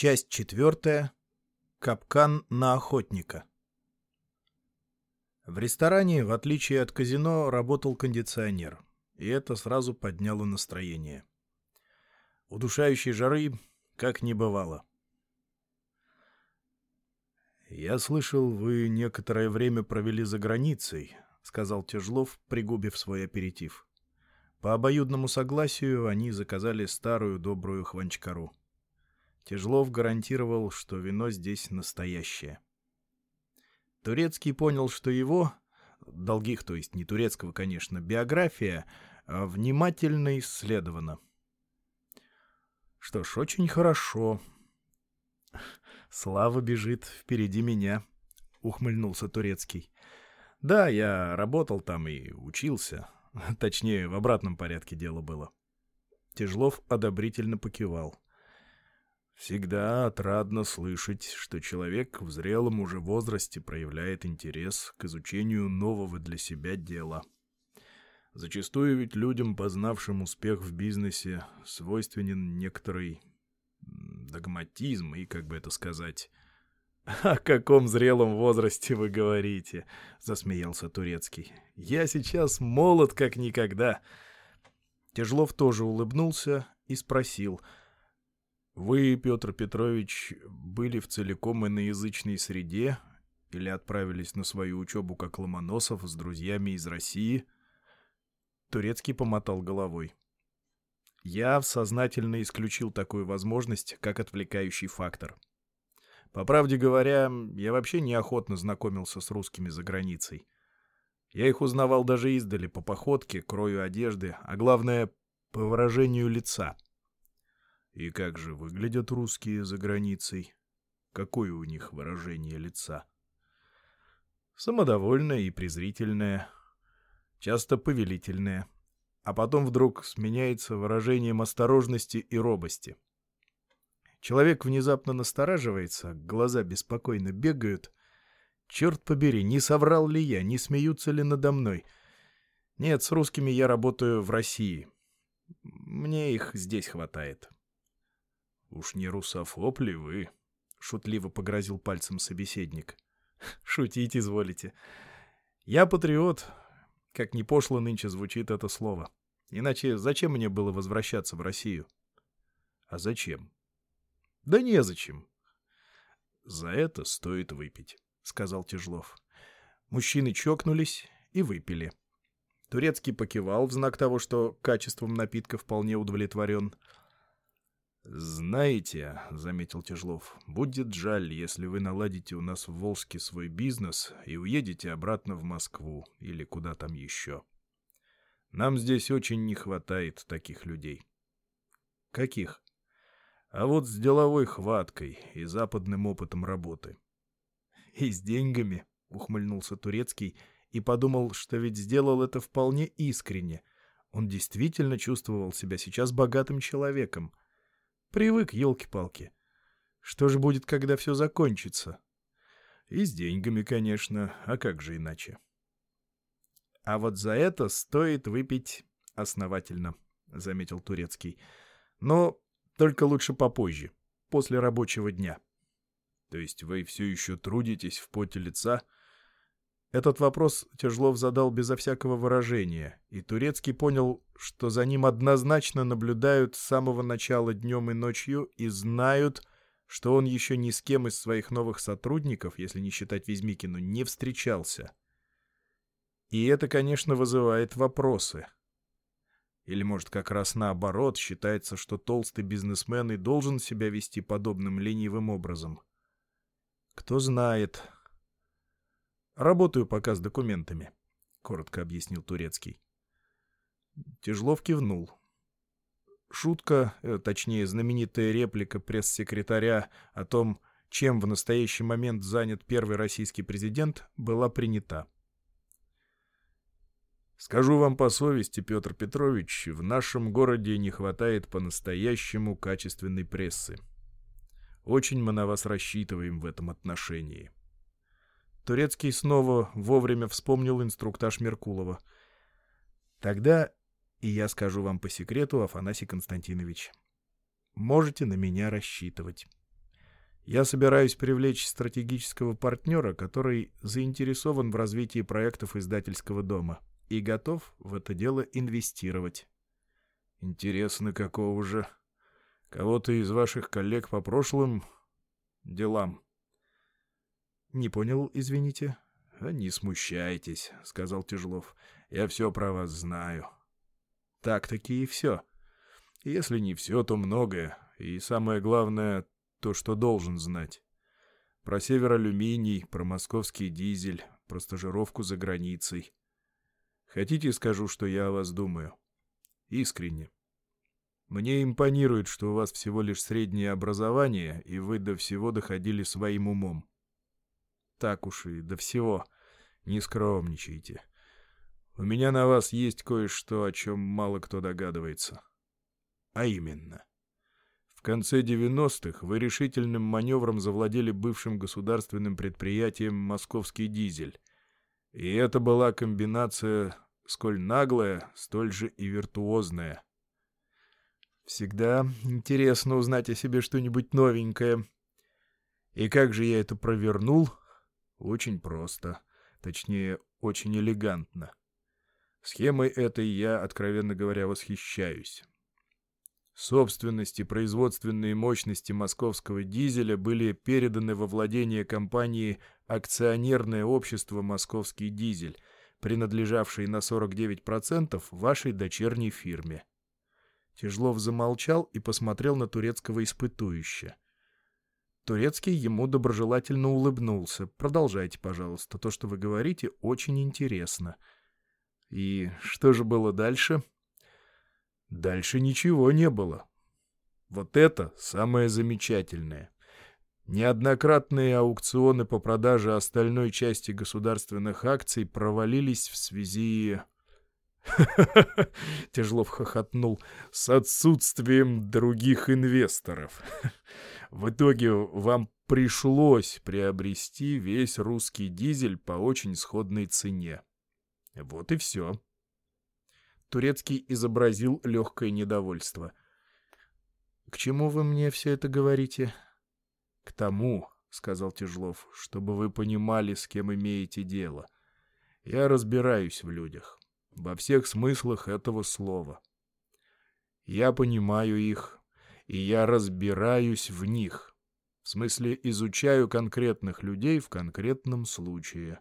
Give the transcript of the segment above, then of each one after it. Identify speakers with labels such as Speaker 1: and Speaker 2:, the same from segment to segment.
Speaker 1: Часть четвертая. Капкан на охотника. В ресторане, в отличие от казино, работал кондиционер, и это сразу подняло настроение. Удушающей жары как не бывало. «Я слышал, вы некоторое время провели за границей», — сказал Тяжлов, пригубив свой аперитив. По обоюдному согласию они заказали старую добрую хванчкару. Тяжлов гарантировал, что вино здесь настоящее. Турецкий понял, что его, долгих, то есть не турецкого, конечно, биография, а внимательно исследована. Что ж, очень хорошо. Слава бежит впереди меня, ухмыльнулся Турецкий. Да, я работал там и учился. Точнее, в обратном порядке дело было. Тяжлов одобрительно покивал. Всегда отрадно слышать, что человек в зрелом уже возрасте проявляет интерес к изучению нового для себя дела. Зачастую ведь людям, познавшим успех в бизнесе, свойственен некоторый догматизм и, как бы это сказать... «О каком зрелом возрасте вы говорите?» — засмеялся Турецкий. «Я сейчас молод как никогда». Тяжлов тоже улыбнулся и спросил. «Вы, Петр Петрович, были в целиком иноязычной среде или отправились на свою учебу как Ломоносов с друзьями из России?» Турецкий помотал головой. Я сознательно исключил такую возможность, как отвлекающий фактор. По правде говоря, я вообще неохотно знакомился с русскими за границей. Я их узнавал даже издали, по походке, крою одежды, а главное, по выражению лица. И как же выглядят русские за границей? Какое у них выражение лица? Самодовольное и презрительное, часто повелительное, а потом вдруг сменяется выражением осторожности и робости. Человек внезапно настораживается, глаза беспокойно бегают. Черт побери, не соврал ли я, не смеются ли надо мной? Нет, с русскими я работаю в России. Мне их здесь хватает. — Уж не русофоб ли вы? — шутливо погрозил пальцем собеседник. — Шутить изволите. Я патриот, как не пошло нынче звучит это слово. Иначе зачем мне было возвращаться в Россию? А зачем? Да незачем. За это стоит выпить, сказал Тяжлов. Мужчины чокнулись и выпили. Турецкий покивал в знак того, что качеством напитка вполне удовлетворен. «Знаете, — заметил Тяжлов, — будет жаль, если вы наладите у нас в Волске свой бизнес и уедете обратно в Москву или куда там еще. Нам здесь очень не хватает таких людей». «Каких?» а вот с деловой хваткой и западным опытом работы. — И с деньгами, — ухмыльнулся Турецкий и подумал, что ведь сделал это вполне искренне. Он действительно чувствовал себя сейчас богатым человеком. Привык, елки-палки. Что же будет, когда все закончится? И с деньгами, конечно, а как же иначе? — А вот за это стоит выпить основательно, — заметил Турецкий. — Но только лучше попозже, после рабочего дня. То есть вы все еще трудитесь в поте лица? Этот вопрос Тяжлов задал безо всякого выражения, и Турецкий понял, что за ним однозначно наблюдают с самого начала днем и ночью и знают, что он еще ни с кем из своих новых сотрудников, если не считать Везмикину, не встречался. И это, конечно, вызывает вопросы. Или, может, как раз наоборот, считается, что толстый бизнесмен и должен себя вести подобным ленивым образом. Кто знает. Работаю пока с документами, — коротко объяснил Турецкий. Тяжлов кивнул. Шутка, э, точнее, знаменитая реплика пресс-секретаря о том, чем в настоящий момент занят первый российский президент, была принята. Скажу вам по совести, Петр Петрович, в нашем городе не хватает по-настоящему качественной прессы. Очень мы на вас рассчитываем в этом отношении. Турецкий снова вовремя вспомнил инструктаж Меркулова. Тогда и я скажу вам по секрету, Афанасий Константинович. Можете на меня рассчитывать. Я собираюсь привлечь стратегического партнера, который заинтересован в развитии проектов издательского дома и готов в это дело инвестировать. Интересно, какого же? Кого-то из ваших коллег по прошлым делам? Не понял, извините. А не смущайтесь, сказал Тяжелов. Я все про вас знаю. Так-таки и все. Если не все, то многое. И самое главное, то, что должен знать. Про северолюминий, про московский дизель, про стажировку за границей. Хотите, скажу, что я о вас думаю? Искренне. Мне импонирует, что у вас всего лишь среднее образование, и вы до всего доходили своим умом. Так уж и до всего. Не скромничайте. У меня на вас есть кое-что, о чем мало кто догадывается. А именно. В конце 90-х вы решительным маневром завладели бывшим государственным предприятием «Московский дизель». И это была комбинация сколь наглая, столь же и виртуозная. Всегда интересно узнать о себе что-нибудь новенькое. И как же я это провернул? Очень просто. Точнее, очень элегантно. Схемой этой я, откровенно говоря, восхищаюсь. Собственность и производственные мощности московского дизеля были переданы во владение компании «Акционерное общество «Московский дизель», принадлежавшей на 49% вашей дочерней фирме. Тяжлов замолчал и посмотрел на турецкого испытующего. Турецкий ему доброжелательно улыбнулся. «Продолжайте, пожалуйста. То, что вы говорите, очень интересно». «И что же было дальше?» Дальше ничего не было. Вот это самое замечательное. Неоднократные аукционы по продаже остальной части государственных акций провалились в связи... Тяжелов хохотнул. С отсутствием других инвесторов. В итоге вам пришлось приобрести весь русский дизель по очень сходной цене. Вот и все. Турецкий изобразил легкое недовольство. «К чему вы мне все это говорите?» «К тому», — сказал Тяжлов, — «чтобы вы понимали, с кем имеете дело. Я разбираюсь в людях, во всех смыслах этого слова. Я понимаю их, и я разбираюсь в них. В смысле, изучаю конкретных людей в конкретном случае».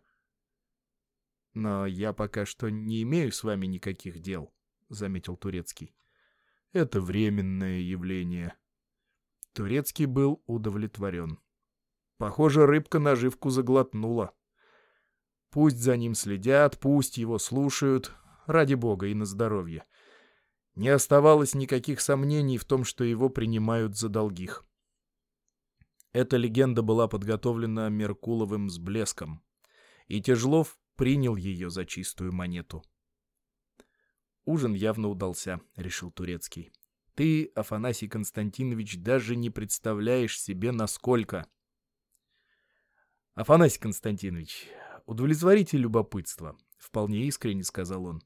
Speaker 1: «Но я пока что не имею с вами никаких дел», — заметил Турецкий. «Это временное явление». Турецкий был удовлетворен. Похоже, рыбка наживку заглотнула. Пусть за ним следят, пусть его слушают, ради бога и на здоровье. Не оставалось никаких сомнений в том, что его принимают за долгих. Эта легенда была подготовлена Меркуловым с блеском, и Тяжлов принял ее за чистую монету. Ужин явно удался, решил Турецкий. Ты, Афанасий Константинович, даже не представляешь себе, насколько. Афанасий Константинович, удовлетворите любопытство, вполне искренне сказал он.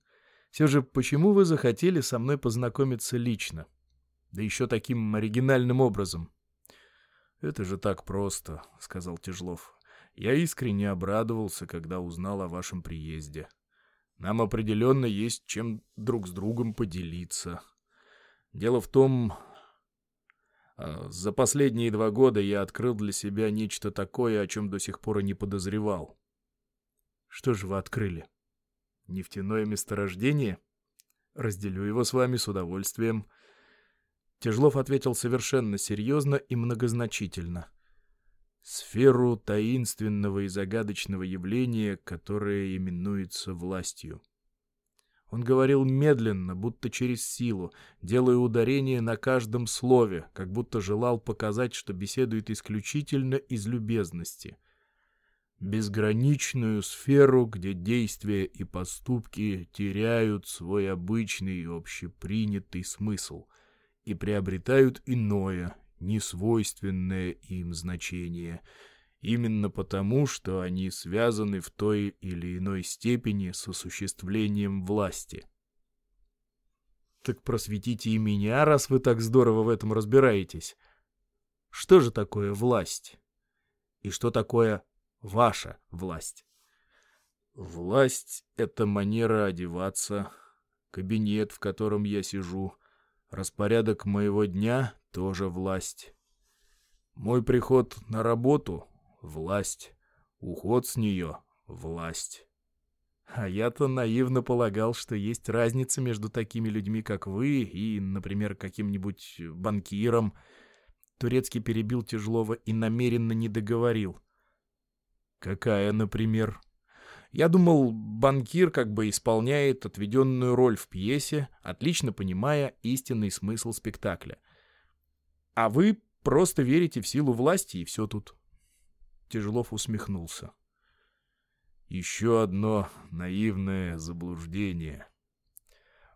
Speaker 1: Все же, почему вы захотели со мной познакомиться лично? Да еще таким оригинальным образом. Это же так просто, сказал Тяжлов. Я искренне обрадовался, когда узнал о вашем приезде. Нам определенно есть чем друг с другом поделиться. Дело в том, а, за последние два года я открыл для себя нечто такое, о чем до сих пор и не подозревал. Что же вы открыли? Нефтяное месторождение? Разделю его с вами с удовольствием. Тяжлов ответил совершенно серьезно и многозначительно — сферу таинственного и загадочного явления, которое именуется властью. Он говорил медленно, будто через силу, делая ударение на каждом слове, как будто желал показать, что беседует исключительно из любезности. Безграничную сферу, где действия и поступки теряют свой обычный и общепринятый смысл и приобретают иное, несвойственное им значение, именно потому, что они связаны в той или иной степени с осуществлением власти. Так просветите и меня, раз вы так здорово в этом разбираетесь. Что же такое власть?
Speaker 2: И что такое ваша власть?
Speaker 1: Власть — это манера одеваться, кабинет, в котором я сижу, распорядок моего дня — тоже власть. Мой приход на работу — власть, уход с нее — власть.
Speaker 2: А я-то наивно полагал, что есть разница между такими людьми, как вы, и, например, каким-нибудь банкиром. Турецкий перебил Тяжелова и намеренно не договорил.
Speaker 1: Какая, например?
Speaker 2: Я думал, банкир как бы исполняет отведенную роль в пьесе, отлично понимая истинный смысл спектакля. А вы просто верите в силу власти, и все тут.
Speaker 1: Тяжелов усмехнулся. Еще одно наивное заблуждение.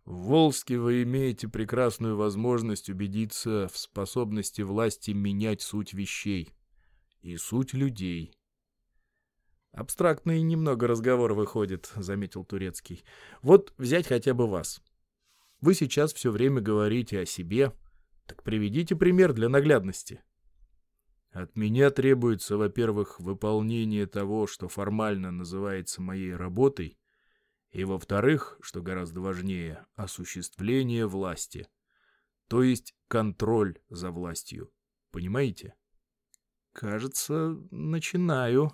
Speaker 1: В Волске вы имеете прекрасную возможность убедиться в способности власти менять суть вещей и суть людей.
Speaker 2: «Абстрактный немного разговор выходит», — заметил Турецкий. «Вот взять хотя бы вас. Вы сейчас все время говорите о себе, так приведите пример для наглядности».
Speaker 1: От меня требуется, во-первых, выполнение того, что формально называется моей работой, и, во-вторых, что гораздо важнее, осуществление власти, то есть контроль за властью. Понимаете?
Speaker 2: Кажется, начинаю.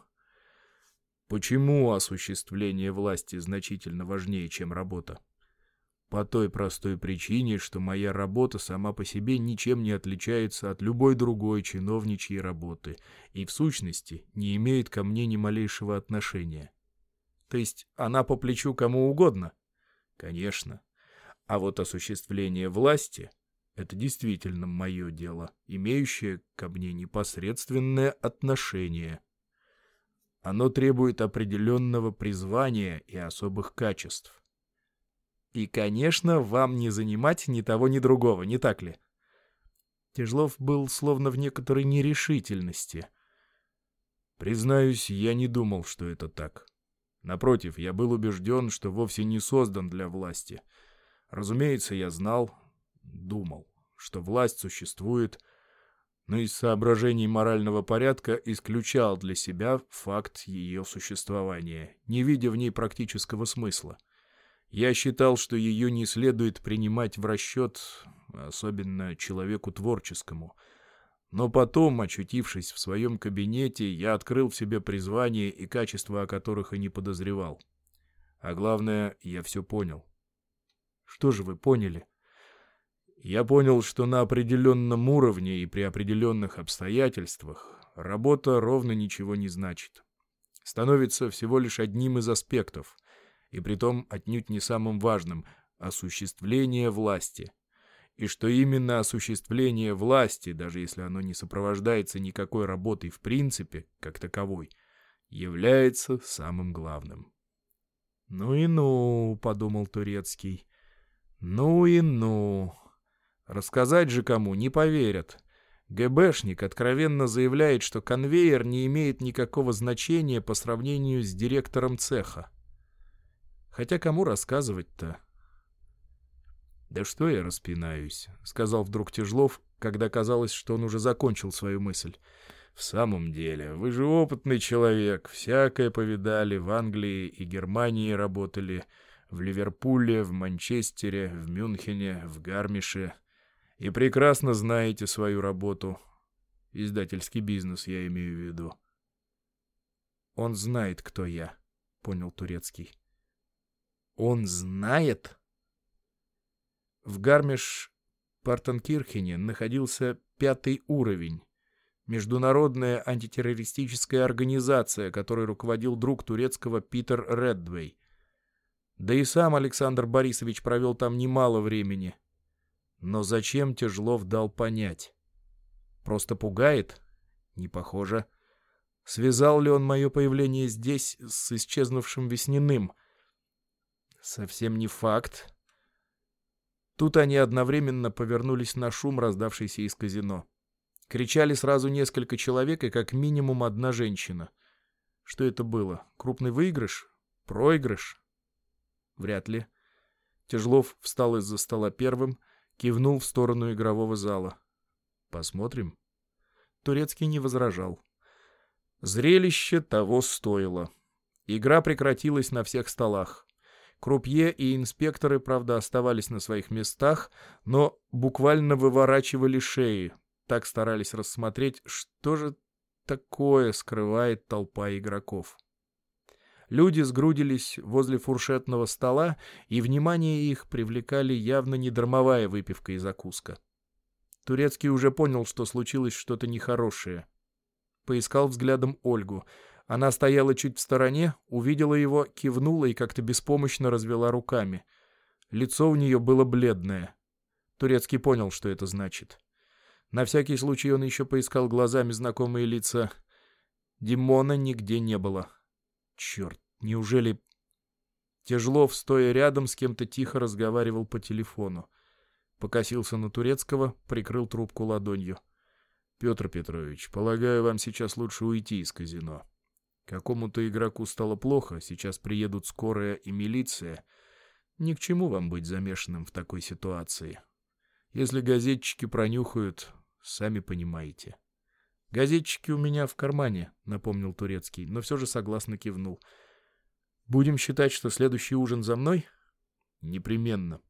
Speaker 1: Почему осуществление власти значительно важнее, чем работа? По той простой причине, что моя работа сама по себе ничем не отличается от любой другой чиновничьей работы и, в сущности, не имеет ко мне ни малейшего отношения.
Speaker 2: То есть она по плечу кому угодно?
Speaker 1: Конечно. А вот осуществление власти — это действительно мое дело, имеющее ко мне непосредственное отношение. Оно требует определенного призвания и особых качеств.
Speaker 2: И, конечно, вам не занимать ни того, ни другого, не так ли? Тяжлов был словно в некоторой нерешительности.
Speaker 1: Признаюсь, я не думал, что это так. Напротив, я был убежден, что вовсе не создан для власти. Разумеется, я знал, думал, что власть существует, но из соображений морального порядка исключал для себя факт ее существования, не видя в ней практического смысла. Я считал, что ее не следует принимать в расчет, особенно человеку творческому. Но потом, очутившись в своем кабинете, я открыл в себе призвание и качества, о которых и не подозревал. А главное, я все понял.
Speaker 2: Что же вы поняли?
Speaker 1: Я понял, что на определенном уровне и при определенных обстоятельствах работа ровно ничего не значит. Становится всего лишь одним из аспектов — и притом отнюдь не самым важным – осуществление власти. И что именно осуществление власти, даже если оно не сопровождается никакой работой в принципе, как таковой, является самым главным.
Speaker 2: «Ну и ну», — подумал Турецкий, — «ну и ну». Рассказать же кому не поверят. ГБшник откровенно заявляет, что конвейер не имеет никакого значения по сравнению с директором цеха. Хотя кому рассказывать-то?
Speaker 1: «Да что я распинаюсь», — сказал вдруг Тяжлов, когда казалось, что он уже закончил свою мысль. «В самом деле, вы же опытный человек, всякое повидали, в Англии и Германии работали, в Ливерпуле, в Манчестере, в Мюнхене, в Гармише, и прекрасно знаете свою работу. Издательский бизнес, я имею в виду».
Speaker 2: «Он знает, кто я», — понял Турецкий. Он знает? В Гармиш-Партенкирхене находился пятый уровень. Международная антитеррористическая организация, которой руководил друг турецкого Питер Редвей. Да и сам Александр Борисович провел там немало времени. Но зачем Тяжлов дал понять? Просто пугает? Не похоже. Связал ли он мое появление здесь с исчезнувшим Весниным? Совсем не факт. Тут они одновременно повернулись на шум, раздавшийся из казино. Кричали сразу несколько человек и как минимум одна женщина. Что это было? Крупный выигрыш? Проигрыш? Вряд ли. Тяжлов встал из-за стола первым, кивнул в сторону игрового зала. «Посмотрим». Турецкий не возражал. Зрелище того стоило. Игра прекратилась на всех столах. Крупье и инспекторы, правда, оставались на своих местах, но буквально выворачивали шеи. Так старались рассмотреть, что же такое скрывает толпа игроков. Люди сгрудились возле фуршетного стола, и внимание их привлекали явно не дармовая выпивка и закуска. Турецкий уже понял, что случилось что-то нехорошее. Поискал взглядом Ольгу. Она стояла чуть в стороне, увидела его, кивнула и как-то беспомощно развела руками. Лицо у нее было бледное. Турецкий понял, что это значит. На всякий случай он еще поискал глазами знакомые лица. Димона нигде не было. Черт, неужели... Тяжлов, стоя рядом, с кем-то тихо разговаривал по телефону. Покосился на Турецкого, прикрыл трубку ладонью. «Петр Петрович, полагаю, вам сейчас лучше уйти из казино. Какому-то игроку стало плохо, сейчас приедут скорая и милиция. Ни к чему вам быть замешанным в такой ситуации. Если газетчики пронюхают, сами понимаете». «Газетчики у меня в кармане», — напомнил Турецкий, но все же согласно кивнул. «Будем считать, что следующий ужин за мной?» «Непременно».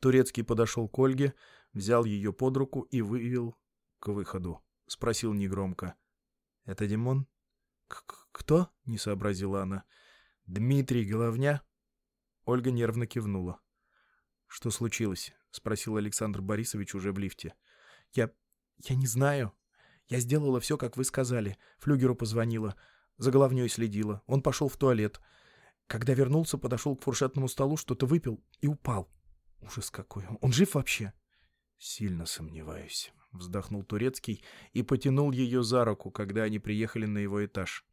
Speaker 2: Турецкий подошел к Ольге, взял ее под руку и вывел к выходу. Спросил негромко. «Это Димон?» «Кто?» — не сообразила она. «Дмитрий Головня?» Ольга нервно кивнула. «Что случилось?» — спросил Александр Борисович уже в лифте. «Я... я не знаю», я сделала все, как вы сказали. Флюгеру позвонила. За головней следила. Он пошел в туалет. Когда вернулся, подошел к фуршетному столу, что-то выпил и упал. Ужас какой. Он жив вообще? Сильно сомневаюсь. Вздохнул Турецкий и потянул ее за руку, когда они приехали на его этаж.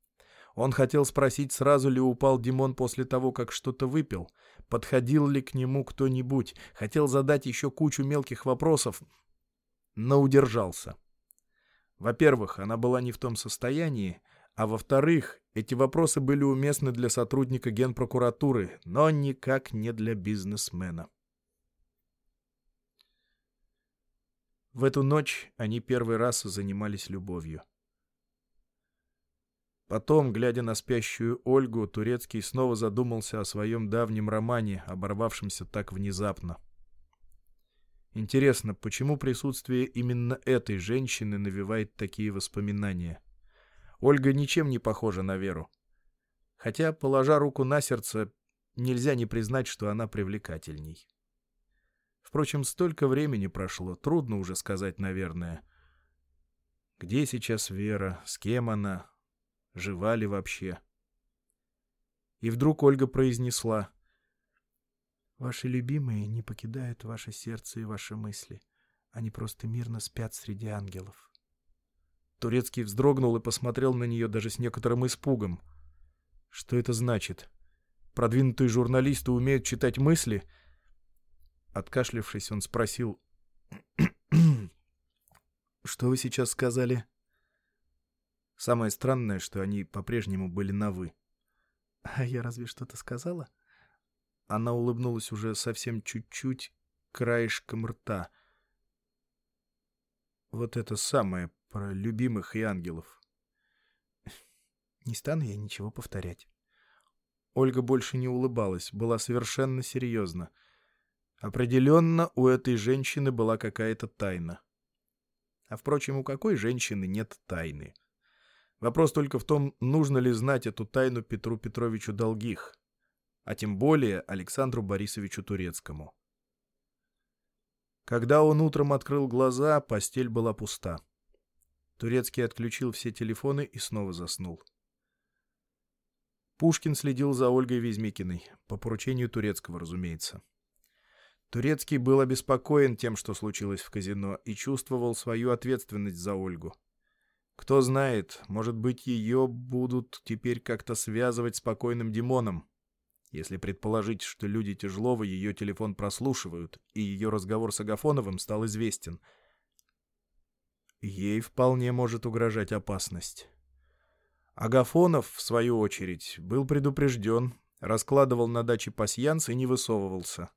Speaker 2: Он хотел спросить, сразу ли упал Димон после того, как что-то выпил, подходил ли к нему кто-нибудь, хотел задать еще кучу мелких вопросов, но удержался. Во-первых, она была не в том состоянии, а во-вторых, эти вопросы были уместны для сотрудника генпрокуратуры, но никак не для бизнесмена. В эту ночь они первый раз занимались любовью. Потом, глядя на спящую Ольгу, Турецкий снова задумался о своем давнем романе, оборвавшемся так внезапно. Интересно, почему присутствие именно этой женщины навевает такие воспоминания? Ольга ничем не похожа на Веру. Хотя, положа руку на сердце, нельзя не признать, что она привлекательней. Впрочем, столько времени прошло, трудно уже сказать, наверное. Где сейчас Вера, с кем она, жива ли вообще? И вдруг Ольга произнесла — Ваши любимые не покидают ваше сердце и ваши мысли. Они просто мирно спят среди ангелов. Турецкий вздрогнул и посмотрел на нее даже с некоторым испугом. Что это значит? Продвинутые журналисты умеют читать мысли? Откашлявшись, он спросил... «Что вы сейчас сказали?» Самое странное, что они по-прежнему были на «вы». «А я разве что-то сказала?» Она улыбнулась уже совсем чуть-чуть, краешком рта. Вот это самое про любимых и ангелов. Не стану я ничего повторять. Ольга больше не улыбалась, была совершенно серьезна. Определенно, у этой женщины была какая-то тайна. А, впрочем, у какой женщины нет тайны? Вопрос только в том, нужно ли знать эту тайну Петру Петровичу Долгих а тем более Александру Борисовичу Турецкому. Когда он утром открыл глаза, постель была пуста. Турецкий отключил все телефоны и снова заснул. Пушкин следил за Ольгой Везмикиной, по поручению Турецкого, разумеется. Турецкий был обеспокоен тем, что случилось в казино, и чувствовал свою ответственность за Ольгу. Кто знает, может быть, ее будут теперь как-то связывать с покойным Димоном. Если предположить, что люди Тяжлова ее телефон прослушивают, и ее разговор с Агафоновым стал известен, ей вполне может угрожать опасность. Агафонов, в свою очередь, был предупрежден, раскладывал на даче пасьянс и не высовывался.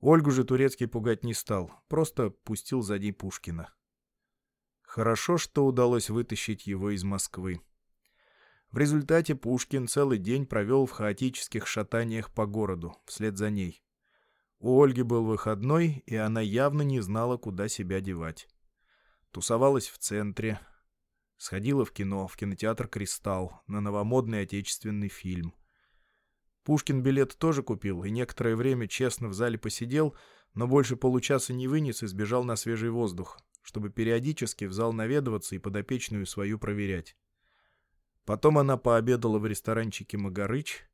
Speaker 2: Ольгу же Турецкий пугать не стал, просто пустил за ней Пушкина. Хорошо, что удалось вытащить его из Москвы. В результате Пушкин целый день провел в хаотических шатаниях по городу, вслед за ней. У Ольги был выходной, и она явно не знала, куда себя девать. Тусовалась в центре, сходила в кино, в кинотеатр «Кристалл», на новомодный отечественный фильм. Пушкин билет тоже купил и некоторое время честно в зале посидел, но больше получаса не вынес и сбежал на свежий воздух, чтобы периодически в зал наведываться и подопечную свою проверять. Потом она пообедала в ресторанчике «Магарыч»,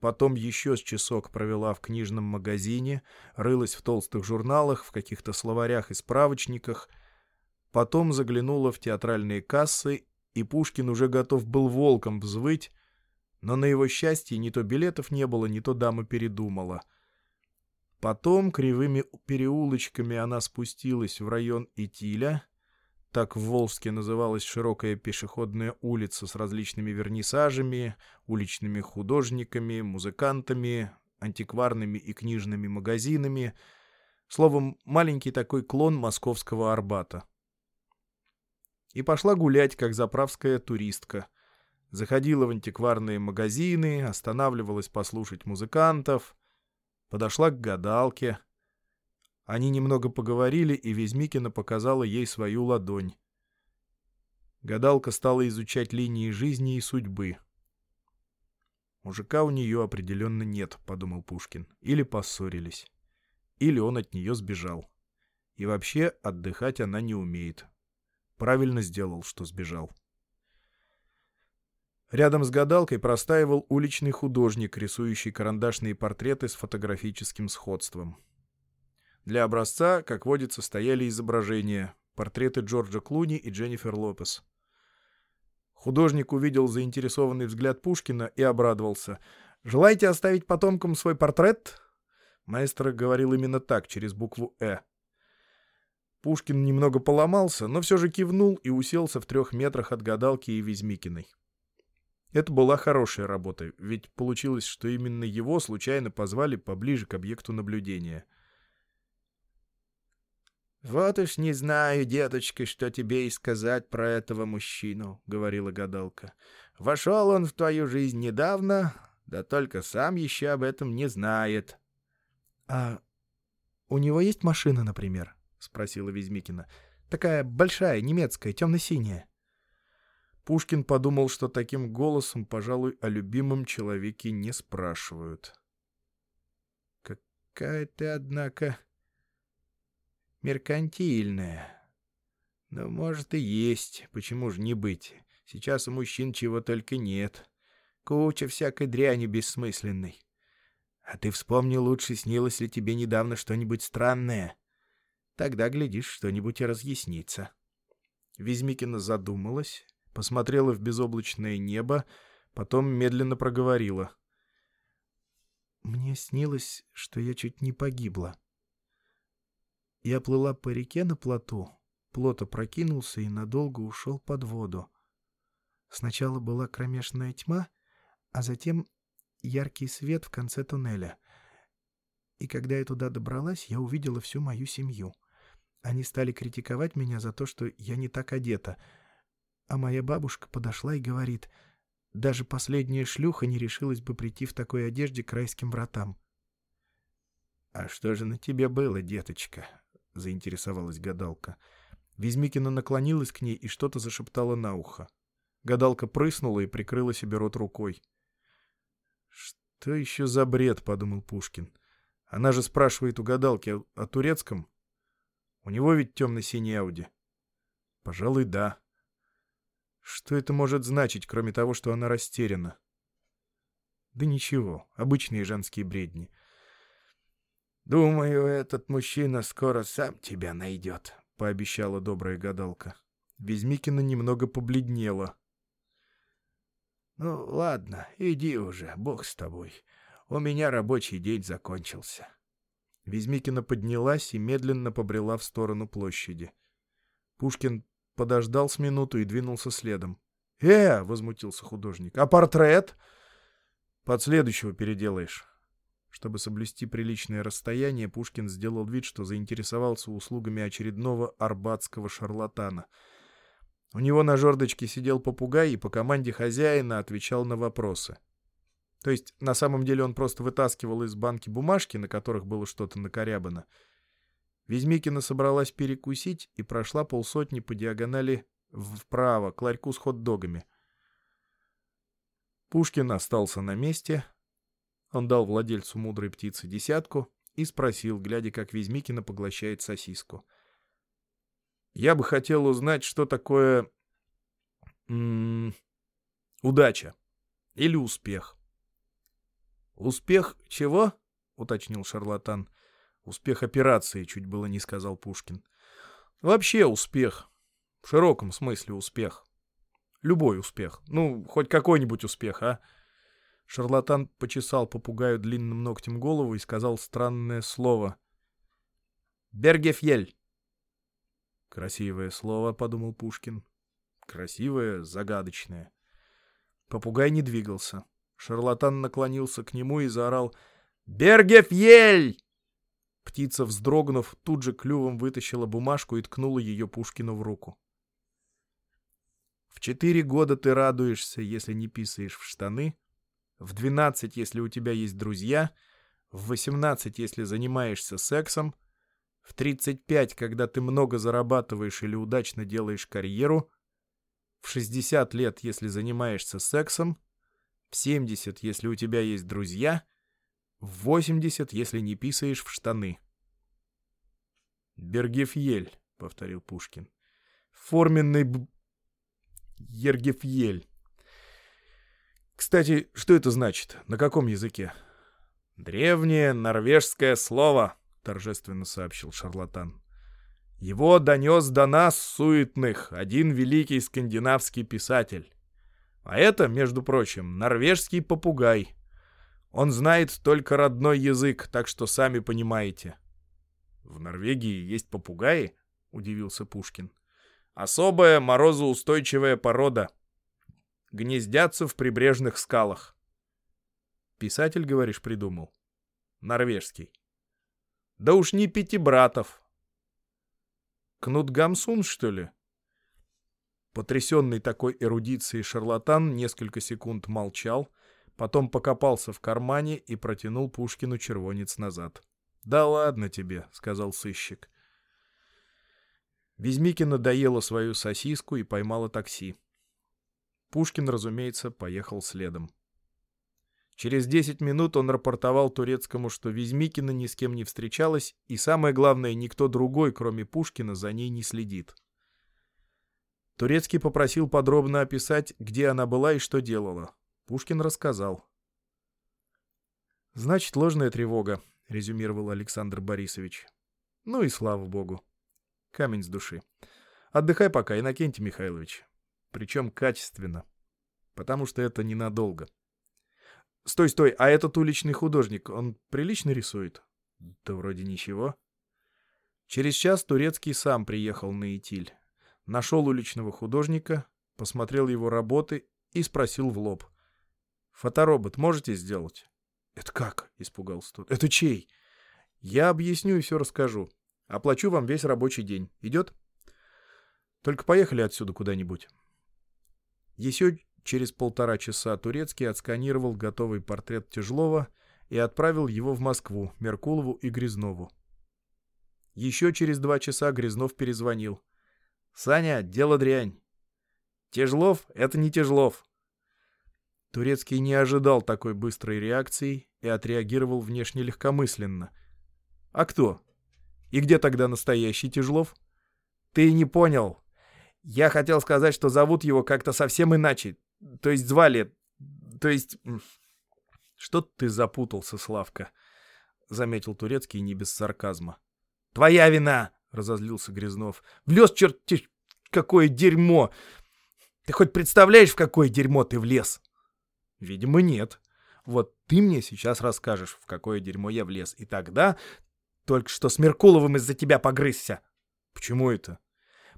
Speaker 2: потом еще с часок провела в книжном магазине, рылась в толстых журналах, в каких-то словарях и справочниках, потом заглянула в театральные кассы, и Пушкин уже готов был волком взвыть, но на его счастье ни то билетов не было, ни то дама передумала. Потом кривыми переулочками она спустилась в район Итиля, так в Волжске называлась широкая пешеходная улица с различными вернисажами, уличными художниками, музыкантами, антикварными и книжными магазинами, словом, маленький такой клон московского Арбата. И пошла гулять, как заправская туристка — заходила в антикварные магазины, останавливалась послушать музыкантов, подошла к гадалке. Они немного поговорили, и Везмикина показала ей свою ладонь. Гадалка стала изучать линии жизни и судьбы. «Мужика у нее определенно нет», — подумал Пушкин. «Или поссорились. Или он от нее сбежал. И вообще отдыхать она не умеет. Правильно сделал, что сбежал». Рядом с гадалкой простаивал уличный художник, рисующий карандашные портреты с фотографическим сходством. Для образца, как водится, стояли изображения, портреты Джорджа Клуни и Дженнифер Лопес. Художник увидел заинтересованный взгляд Пушкина и обрадовался. «Желаете оставить потомкам свой портрет?» Маэстро говорил именно так, через букву «э». Пушкин немного поломался, но все же кивнул и уселся в трех метрах от гадалки и Везмикиной. Это была хорошая работа, ведь получилось, что именно его случайно позвали поближе к объекту наблюдения.
Speaker 3: «Вот уж не знаю, деточка, что тебе и сказать про этого мужчину», — говорила гадалка. «Вошел он в твою жизнь недавно, да только сам еще об этом не знает».
Speaker 2: «А у него есть машина, например?» — спросила Везмикина. «Такая большая, немецкая, темно-синяя». Пушкин подумал, что таким голосом, пожалуй, о любимом человеке не спрашивают.
Speaker 3: «Какая ты, однако, меркантильная. Ну, может, и есть, почему же не быть? Сейчас у мужчин чего только нет. Куча всякой дряни бессмысленной. А ты вспомни лучше, снилось ли тебе недавно что-нибудь странное. Тогда, глядишь, что-нибудь и разъяснится».
Speaker 2: Везмикина задумалась, посмотрела в безоблачное небо, потом медленно проговорила. «Мне снилось, что я чуть не погибла. Я плыла по реке на плоту, плот опрокинулся и надолго ушел под воду. Сначала была кромешная тьма, а затем яркий свет в конце туннеля. И когда я туда добралась, я увидела всю мою семью. Они стали критиковать меня за то, что я не так одета — а моя бабушка подошла и говорит, даже последняя шлюха не решилась бы прийти в такой одежде к райским вратам.
Speaker 3: — А что же на тебе было, деточка? — заинтересовалась гадалка.
Speaker 2: Везмикина наклонилась к ней и что-то зашептала на ухо. Гадалка прыснула и прикрыла себе рот рукой. «Что еще за бред?» — подумал Пушкин. «Она же спрашивает у гадалки о, о турецком. У него ведь темно-синий Ауди». «Пожалуй, да». Что это может значить, кроме того, что она растеряна? Да ничего, обычные женские бредни.
Speaker 3: «Думаю, этот мужчина скоро сам тебя найдет», — пообещала добрая гадалка.
Speaker 2: Безмикина немного побледнела.
Speaker 3: «Ну, ладно, иди уже, бог с тобой. У меня рабочий день закончился».
Speaker 2: Везмикина поднялась и медленно побрела в сторону площади. Пушкин подождал с минуту и двинулся следом. «Э!» — возмутился художник. «А портрет?» «Под следующего переделаешь». Чтобы соблюсти приличное расстояние, Пушкин сделал вид, что заинтересовался услугами очередного арбатского шарлатана. У него на жердочке сидел попугай и по команде хозяина отвечал на вопросы. То есть, на самом деле, он просто вытаскивал из банки бумажки, на которых было что-то накорябано. Везьмикина собралась перекусить и прошла полсотни по диагонали вправо, к ларьку с хот-догами. Пушкин остался на месте. Он дал владельцу мудрой птицы десятку и спросил, глядя, как Везьмикина поглощает сосиску. «Я бы хотел узнать, что такое... М -м, удача или успех». «Успех чего?» — уточнил шарлатан. «Успех операции», — чуть было не сказал Пушкин. «Вообще успех. В широком смысле успех. Любой успех. Ну, хоть какой-нибудь успех, а?» Шарлатан почесал попугаю длинным ногтем голову и сказал странное слово. «Бергефьель». «Красивое слово», — подумал Пушкин. «Красивое, загадочное». Попугай не двигался. Шарлатан наклонился к нему и заорал «Бергефьель!» Птица, вздрогнув, тут же клювом вытащила бумажку и ткнула ее Пушкину в руку. В четыре года ты радуешься, если не писаешь в штаны, в двенадцать, если у тебя есть друзья, в восемнадцать, если занимаешься сексом, в тридцать пять, когда ты много зарабатываешь или удачно делаешь карьеру, в шестьдесят лет, если занимаешься сексом, в 70, если у тебя есть друзья, в 80, если не писаешь в штаны. «Бергефьель», — повторил Пушкин. «Форменный б... Ергефьель». «Кстати, что это значит? На каком языке?» «Древнее норвежское слово», — торжественно сообщил шарлатан. «Его донес до нас, суетных, один великий скандинавский писатель. А это, между прочим, норвежский попугай. Он знает только родной язык, так что сами понимаете. В Норвегии есть попугаи? Удивился Пушкин. Особая морозоустойчивая порода. Гнездятся в прибрежных скалах. Писатель, говоришь, придумал? Норвежский. Да уж не пяти братов. Кнут Гамсун, что ли? Потрясенный такой эрудицией шарлатан несколько секунд молчал, потом покопался в кармане и протянул Пушкину червонец назад. «Да ладно тебе», — сказал сыщик. Безмикина доела свою сосиску и поймала такси. Пушкин, разумеется, поехал следом. Через десять минут он рапортовал турецкому, что Везмикина ни с кем не встречалась, и самое главное, никто другой, кроме Пушкина, за ней не следит. Турецкий попросил подробно описать, где она была и что делала. Пушкин рассказал. «Значит, ложная тревога», — резюмировал Александр Борисович. «Ну и слава богу. Камень с души. Отдыхай пока, Иннокентий Михайлович. Причем качественно. Потому что это ненадолго. Стой, стой, а этот уличный художник, он прилично рисует?» «Да вроде ничего». Через час Турецкий сам приехал на Итиль. Нашел уличного художника, посмотрел его работы и спросил в лоб. «Фоторобот можете сделать?» «Это как?» — испугался тот. «Это чей?» «Я объясню и все расскажу. Оплачу вам весь рабочий день. Идет?» «Только поехали отсюда куда-нибудь». Еще через полтора часа Турецкий отсканировал готовый портрет Тяжлова и отправил его в Москву, Меркулову и Грязнову. Еще через два часа Грязнов перезвонил. Саня, дело дрянь. Тяжлов — это не Тяжлов. Турецкий не ожидал такой быстрой реакции и отреагировал внешне легкомысленно. А кто? И где тогда настоящий Тяжлов? Ты не понял. Я хотел сказать, что зовут его как-то совсем иначе. То есть звали... То есть... Что ты запутался, Славка? Заметил Турецкий не без сарказма. Твоя вина! разозлился Грязнов. «Влез, черт, какое дерьмо! Ты хоть представляешь, в какое дерьмо ты влез?» «Видимо, нет. Вот ты мне сейчас расскажешь, в какое дерьмо я влез, и тогда только что с Меркуловым из-за тебя погрызся». «Почему это?»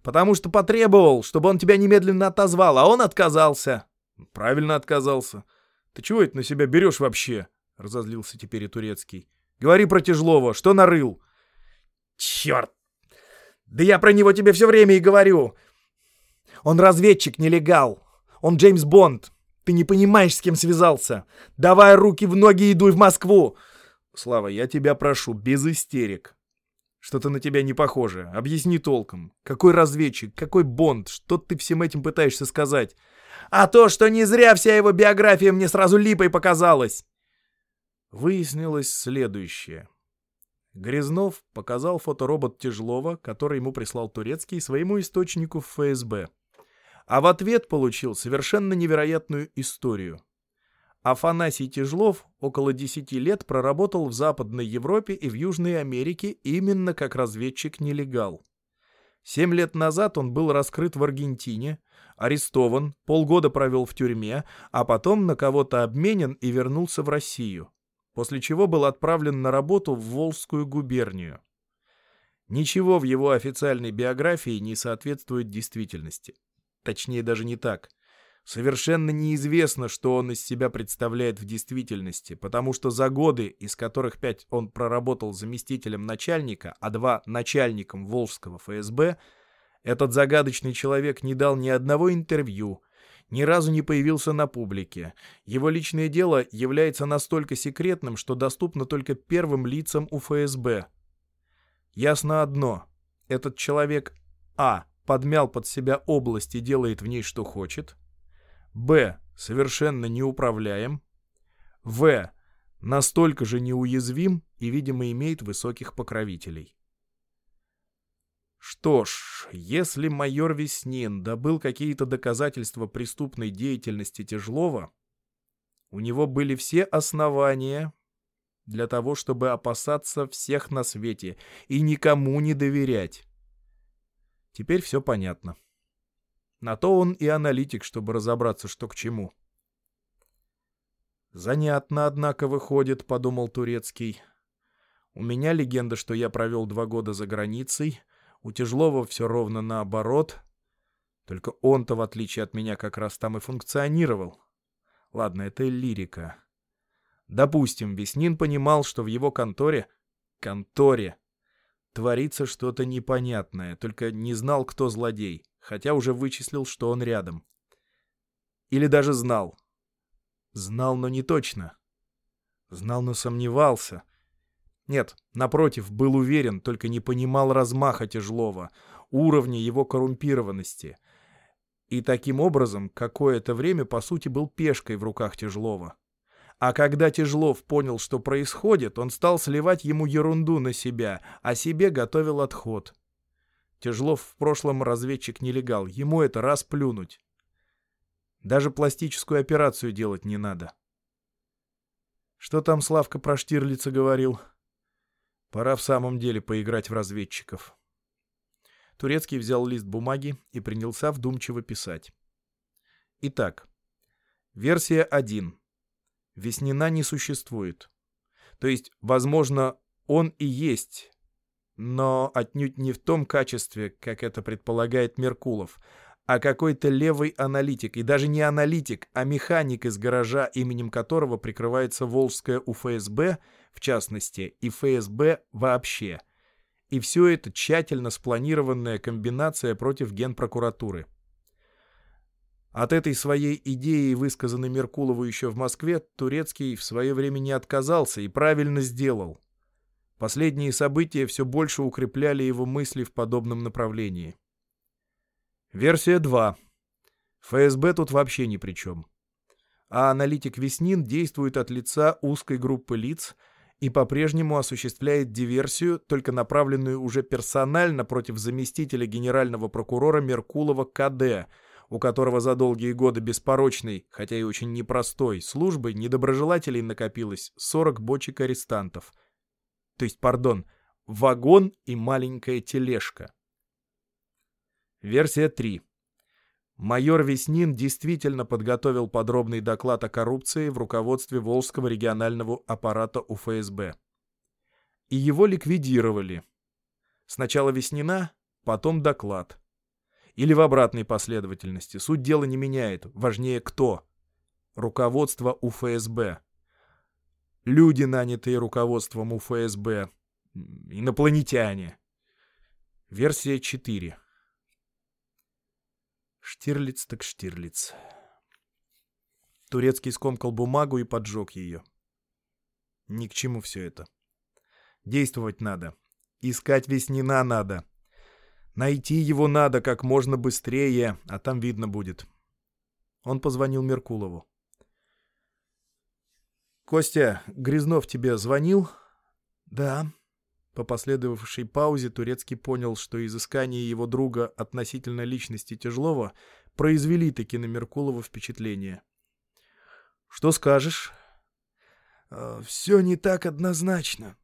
Speaker 2: «Потому что потребовал, чтобы он тебя немедленно отозвал, а он отказался». «Правильно отказался. Ты чего это на себя берешь вообще?» — разозлился теперь и Турецкий. «Говори про Тяжлова, что нарыл?» «Черт!» Да я про него тебе все время и говорю.
Speaker 3: Он разведчик-нелегал. Он Джеймс Бонд. Ты не понимаешь, с кем связался. Давай руки в ноги и дуй в Москву.
Speaker 2: Слава, я тебя прошу, без истерик. Что-то на тебя не похоже. Объясни толком. Какой разведчик? Какой Бонд? Что ты всем этим пытаешься сказать?
Speaker 3: А то, что не зря вся его биография мне сразу липой показалась.
Speaker 2: Выяснилось следующее. Грязнов показал фоторобот Тяжлова, который ему прислал Турецкий, своему источнику в ФСБ. А в ответ получил совершенно невероятную историю. Афанасий Тяжлов около 10 лет проработал в Западной Европе и в Южной Америке именно как разведчик-нелегал. Семь лет назад он был раскрыт в Аргентине, арестован, полгода провел в тюрьме, а потом на кого-то обменен и вернулся в Россию, после чего был отправлен на работу в Волжскую губернию. Ничего в его официальной биографии не соответствует действительности. Точнее, даже не так. Совершенно неизвестно, что он из себя представляет в действительности, потому что за годы, из которых пять он проработал заместителем начальника, а два — начальником Волжского ФСБ, этот загадочный человек не дал ни одного интервью, ни разу не появился на публике. Его личное дело является настолько секретным, что доступно только первым лицам у ФСБ. Ясно одно. Этот человек А. подмял под себя область и делает в ней что хочет — Б. Совершенно неуправляем. В. Настолько же неуязвим и, видимо, имеет высоких покровителей. Что ж, если майор Веснин добыл какие-то доказательства преступной деятельности Тяжлова, у него были все основания для того, чтобы опасаться всех на свете и никому не доверять. Теперь все понятно. На то он и аналитик, чтобы разобраться, что к чему. «Занятно, однако, выходит», — подумал Турецкий. «У меня легенда, что я провел два года за границей, у Тяжлова все ровно наоборот. Только он-то, в отличие от меня, как раз там и функционировал. Ладно, это лирика. Допустим, Веснин понимал, что в его конторе... Конторе творится что-то непонятное, только не знал, кто злодей хотя уже вычислил, что он рядом. Или даже знал. Знал, но не точно. Знал, но сомневался. Нет, напротив, был уверен, только не понимал размаха Тяжлова, уровня его коррумпированности. И таким образом какое-то время, по сути, был пешкой в руках Тяжлова. А когда Тяжлов понял, что происходит, он стал сливать ему ерунду на себя, а себе готовил отход. Тяжлов в прошлом разведчик-нелегал, ему это раз плюнуть. Даже пластическую операцию делать не надо. Что там Славка про Штирлица говорил? Пора в самом деле поиграть в разведчиков. Турецкий взял лист бумаги и принялся вдумчиво писать. Итак, версия 1. Веснина не существует. То есть, возможно, он и есть но отнюдь не в том качестве, как это предполагает Меркулов, а какой-то левый аналитик, и даже не аналитик, а механик из гаража, именем которого прикрывается Волжская УФСБ, в частности, и ФСБ вообще. И все это тщательно спланированная комбинация против генпрокуратуры. От этой своей идеи, высказанной Меркулову еще в Москве, Турецкий в свое время не отказался и правильно сделал. Последние события все больше укрепляли его мысли в подобном направлении. Версия 2. ФСБ тут вообще ни при чем. А аналитик Веснин действует от лица узкой группы лиц и по-прежнему осуществляет диверсию, только направленную уже персонально против заместителя генерального прокурора Меркулова КД, у которого за долгие годы беспорочной, хотя и очень непростой, службы недоброжелателей накопилось 40 бочек арестантов – то есть, пардон, вагон и маленькая тележка. Версия 3. Майор Веснин действительно подготовил подробный доклад о коррупции в руководстве Волжского регионального аппарата УФСБ. И его ликвидировали. Сначала Веснина, потом доклад. Или в обратной последовательности. Суть дела не меняет. Важнее кто. Руководство УФСБ люди, нанятые руководством УФСБ, инопланетяне. Версия 4. Штирлиц так Штирлиц. Турецкий скомкал бумагу и поджег ее. Ни к чему все это. Действовать надо. Искать Веснина надо. Найти его надо как можно быстрее, а там видно будет. Он позвонил Меркулову. «Костя, Грязнов тебе звонил?» «Да». По последовавшей паузе Турецкий понял, что изыскания его друга относительно личности Тяжлова произвели таки на Меркулова впечатление. «Что скажешь?»
Speaker 3: «Э, «Все не так однозначно.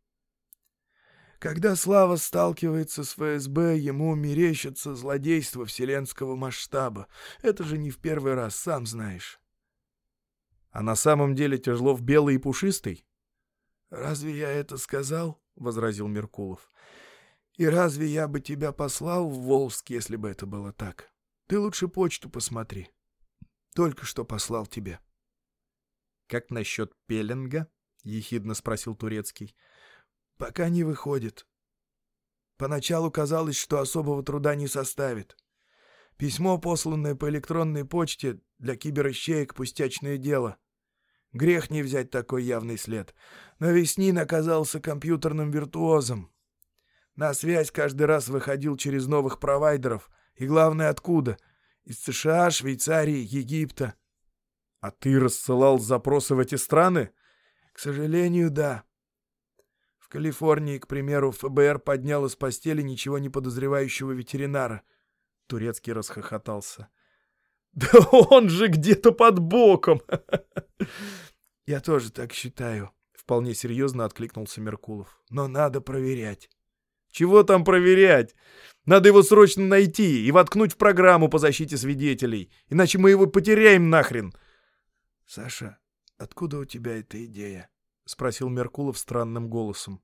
Speaker 3: Когда Слава сталкивается с ФСБ, ему мерещится злодейство вселенского масштаба. Это же не в первый раз, сам знаешь».
Speaker 2: «А на самом деле Тяжлов белый и пушистый?»
Speaker 3: «Разве я это сказал?» — возразил Меркулов. «И разве я бы тебя послал в Волск, если бы это было так? Ты лучше почту посмотри. Только что послал тебе».
Speaker 2: «Как насчет пеленга?» — ехидно спросил Турецкий.
Speaker 3: «Пока не выходит. Поначалу казалось, что особого труда не составит. Письмо, посланное по электронной почте, для киберощеек пустячное дело. Грех не взять такой явный след. Но Веснин оказался компьютерным виртуозом. На связь каждый раз выходил через новых провайдеров. И главное, откуда? Из США, Швейцарии, Египта.
Speaker 2: А ты рассылал запросы в эти страны?
Speaker 3: К сожалению, да. В Калифорнии, к примеру, ФБР поднял из постели ничего не подозревающего ветеринара.
Speaker 2: Турецкий расхохотался. Да он же где-то под боком.
Speaker 3: Я тоже так считаю. Вполне серьезно откликнулся Меркулов. Но надо проверять.
Speaker 2: Чего там проверять? Надо его срочно найти и воткнуть в программу по защите свидетелей. Иначе мы его потеряем нахрен.
Speaker 3: Саша, откуда у тебя эта идея?
Speaker 2: Спросил Меркулов странным голосом.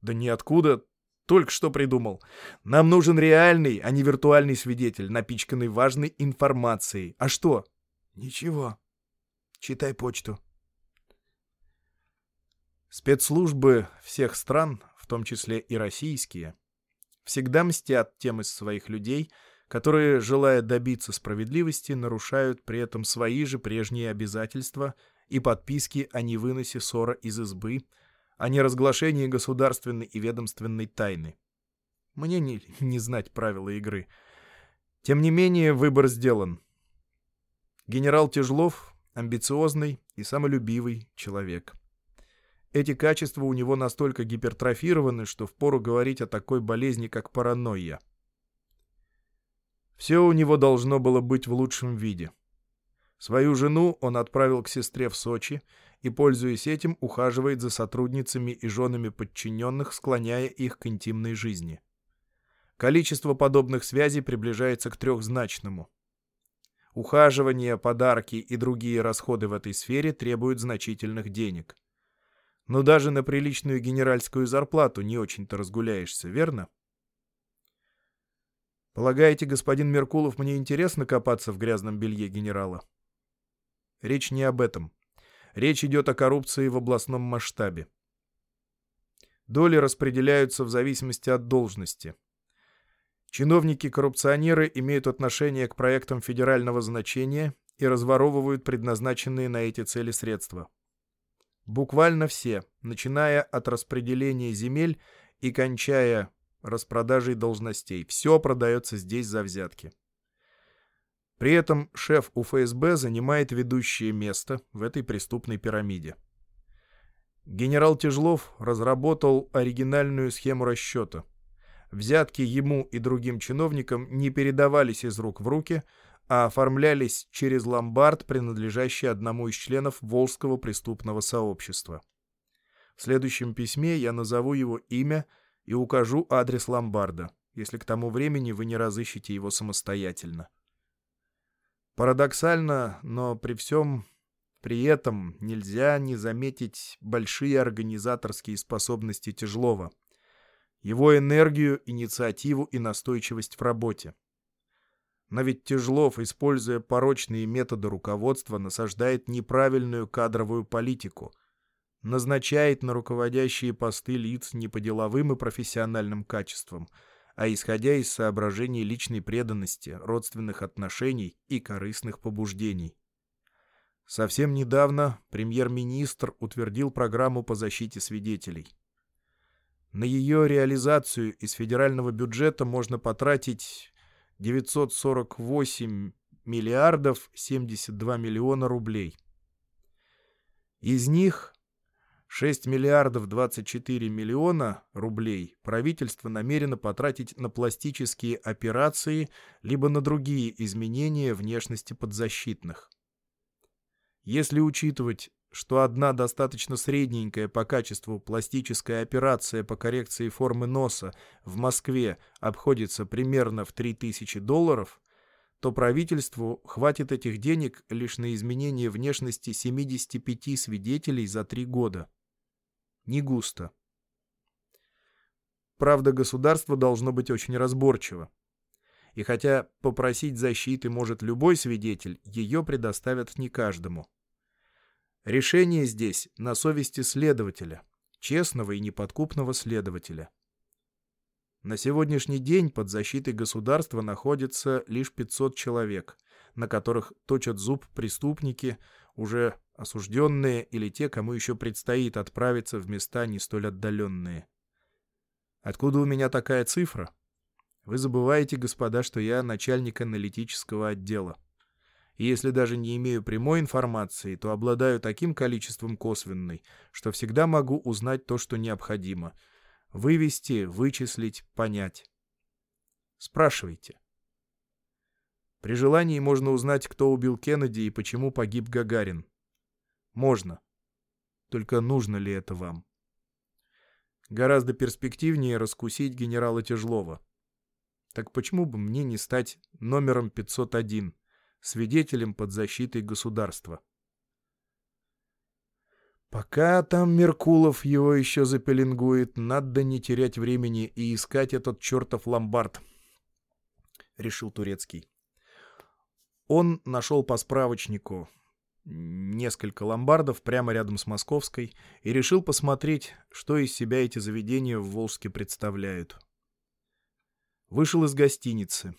Speaker 2: Да ниоткуда, только что придумал. Нам нужен реальный, а не виртуальный свидетель, напичканный важной информацией. А что?
Speaker 3: Ничего. Читай почту.
Speaker 2: Спецслужбы всех стран, в том числе и российские, всегда мстят тем из своих людей, которые, желая добиться справедливости, нарушают при этом свои же прежние обязательства и подписки о невыносе ссора из избы, о неразглашении государственной и ведомственной тайны. Мне не, не знать правила игры. Тем не менее, выбор сделан. Генерал Тяжлов — амбициозный и самолюбивый человек. Эти качества у него настолько гипертрофированы, что впору говорить о такой болезни, как паранойя. Все у него должно было быть в лучшем виде. Свою жену он отправил к сестре в Сочи и, пользуясь этим, ухаживает за сотрудницами и женами подчиненных, склоняя их к интимной жизни. Количество подобных связей приближается к трехзначному. Ухаживание, подарки и другие расходы в этой сфере требуют значительных денег. Но даже на приличную генеральскую зарплату не очень-то разгуляешься, верно? Полагаете, господин Меркулов, мне интересно копаться в грязном белье генерала? Речь не об этом. Речь идет о коррупции в областном масштабе. Доли распределяются в зависимости от должности. Чиновники-коррупционеры имеют отношение к проектам федерального значения и разворовывают предназначенные на эти цели средства. Буквально все, начиная от распределения земель и кончая распродажей должностей, все продается здесь за взятки. При этом шеф УФСБ занимает ведущее место в этой преступной пирамиде. Генерал Тяжлов разработал оригинальную схему расчета. Взятки ему и другим чиновникам не передавались из рук в руки, а оформлялись через ломбард, принадлежащий одному из членов Волжского преступного сообщества. В следующем письме я назову его имя и укажу адрес ломбарда, если к тому времени вы не разыщете его самостоятельно. Парадоксально, но при всем при этом нельзя не заметить большие организаторские способности Тяжлова, его энергию, инициативу и настойчивость в работе. Но ведь Тяжлов, используя порочные методы руководства, насаждает неправильную кадровую политику, назначает на руководящие посты лиц не по деловым и профессиональным качествам, а исходя из соображений личной преданности, родственных отношений и корыстных побуждений. Совсем недавно премьер-министр утвердил программу по защите свидетелей. На ее реализацию из федерального бюджета можно потратить 948 миллиардов 72 миллиона рублей. Из них 6 миллиардов 24 миллиона рублей правительство намерено потратить на пластические операции либо на другие изменения внешности подзащитных. Если учитывать, что одна достаточно средненькая по качеству пластическая операция по коррекции формы носа в Москве обходится примерно в 3000 долларов, то правительству хватит этих денег лишь на изменение внешности 75 свидетелей за три года. Не густо. Правда, государство должно быть очень разборчиво. И хотя попросить защиты может любой свидетель, ее предоставят не каждому. Решение здесь на совести следователя, честного и неподкупного следователя. На сегодняшний день под защитой государства находится лишь 500 человек, на которых точат зуб преступники, уже осужденные или те, кому еще предстоит отправиться в места не столь отдаленные. Откуда у меня такая цифра? Вы забываете, господа, что я начальник аналитического отдела. И если даже не имею прямой информации, то обладаю таким количеством косвенной, что всегда могу узнать то, что необходимо. Вывести, вычислить, понять. Спрашивайте. При желании можно узнать, кто убил Кеннеди и почему погиб Гагарин. Можно. Только нужно ли это вам? Гораздо перспективнее раскусить генерала Тяжлова. Так почему бы мне не стать номером 501? свидетелем под защитой государства. Пока там Меркулов его еще запеленгует, надо не терять времени и искать этот чертов ломбард, — решил Турецкий. Он нашел по справочнику несколько ломбардов прямо рядом с Московской и решил посмотреть, что из себя эти заведения в Волжске представляют. Вышел из гостиницы.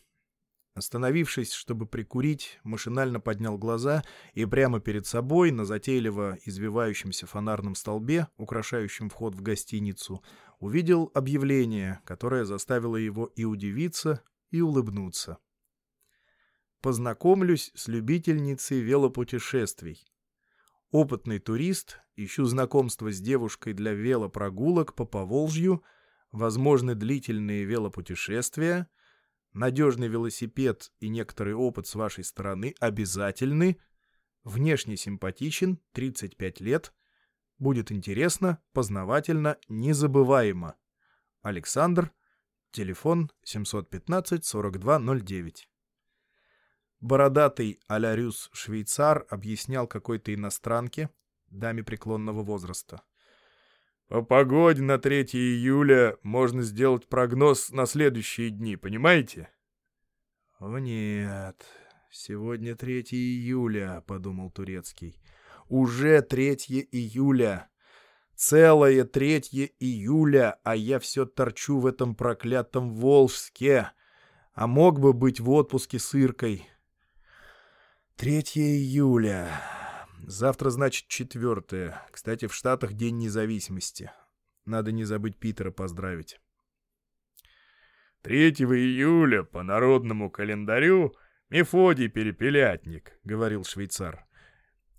Speaker 2: Остановившись, чтобы прикурить, машинально поднял глаза и прямо перед собой, на затейливо извивающемся фонарном столбе, украшающем вход в гостиницу, увидел объявление, которое заставило его и удивиться, и улыбнуться. Познакомлюсь с любительницей велопутешествий. Опытный турист, ищу знакомство с девушкой для велопрогулок по Поволжью, возможны длительные велопутешествия — надежный велосипед и некоторый опыт с вашей стороны обязательны. Внешне симпатичен, 35 лет. Будет интересно, познавательно, незабываемо. Александр, телефон 715-4209. Бородатый а-ля швейцар объяснял какой-то иностранке, даме преклонного возраста. По погоде на 3 июля можно сделать прогноз на следующие дни, понимаете? О нет, сегодня 3 июля, подумал Турецкий. Уже 3 июля. Целое 3 июля, а я все торчу в этом проклятом Волжске. А мог бы быть в отпуске с Иркой. 3 июля. Завтра, значит, четвертое. Кстати, в Штатах День независимости. Надо не забыть Питера поздравить.
Speaker 1: 3 июля по народному календарю Мефодий Перепелятник, — говорил швейцар.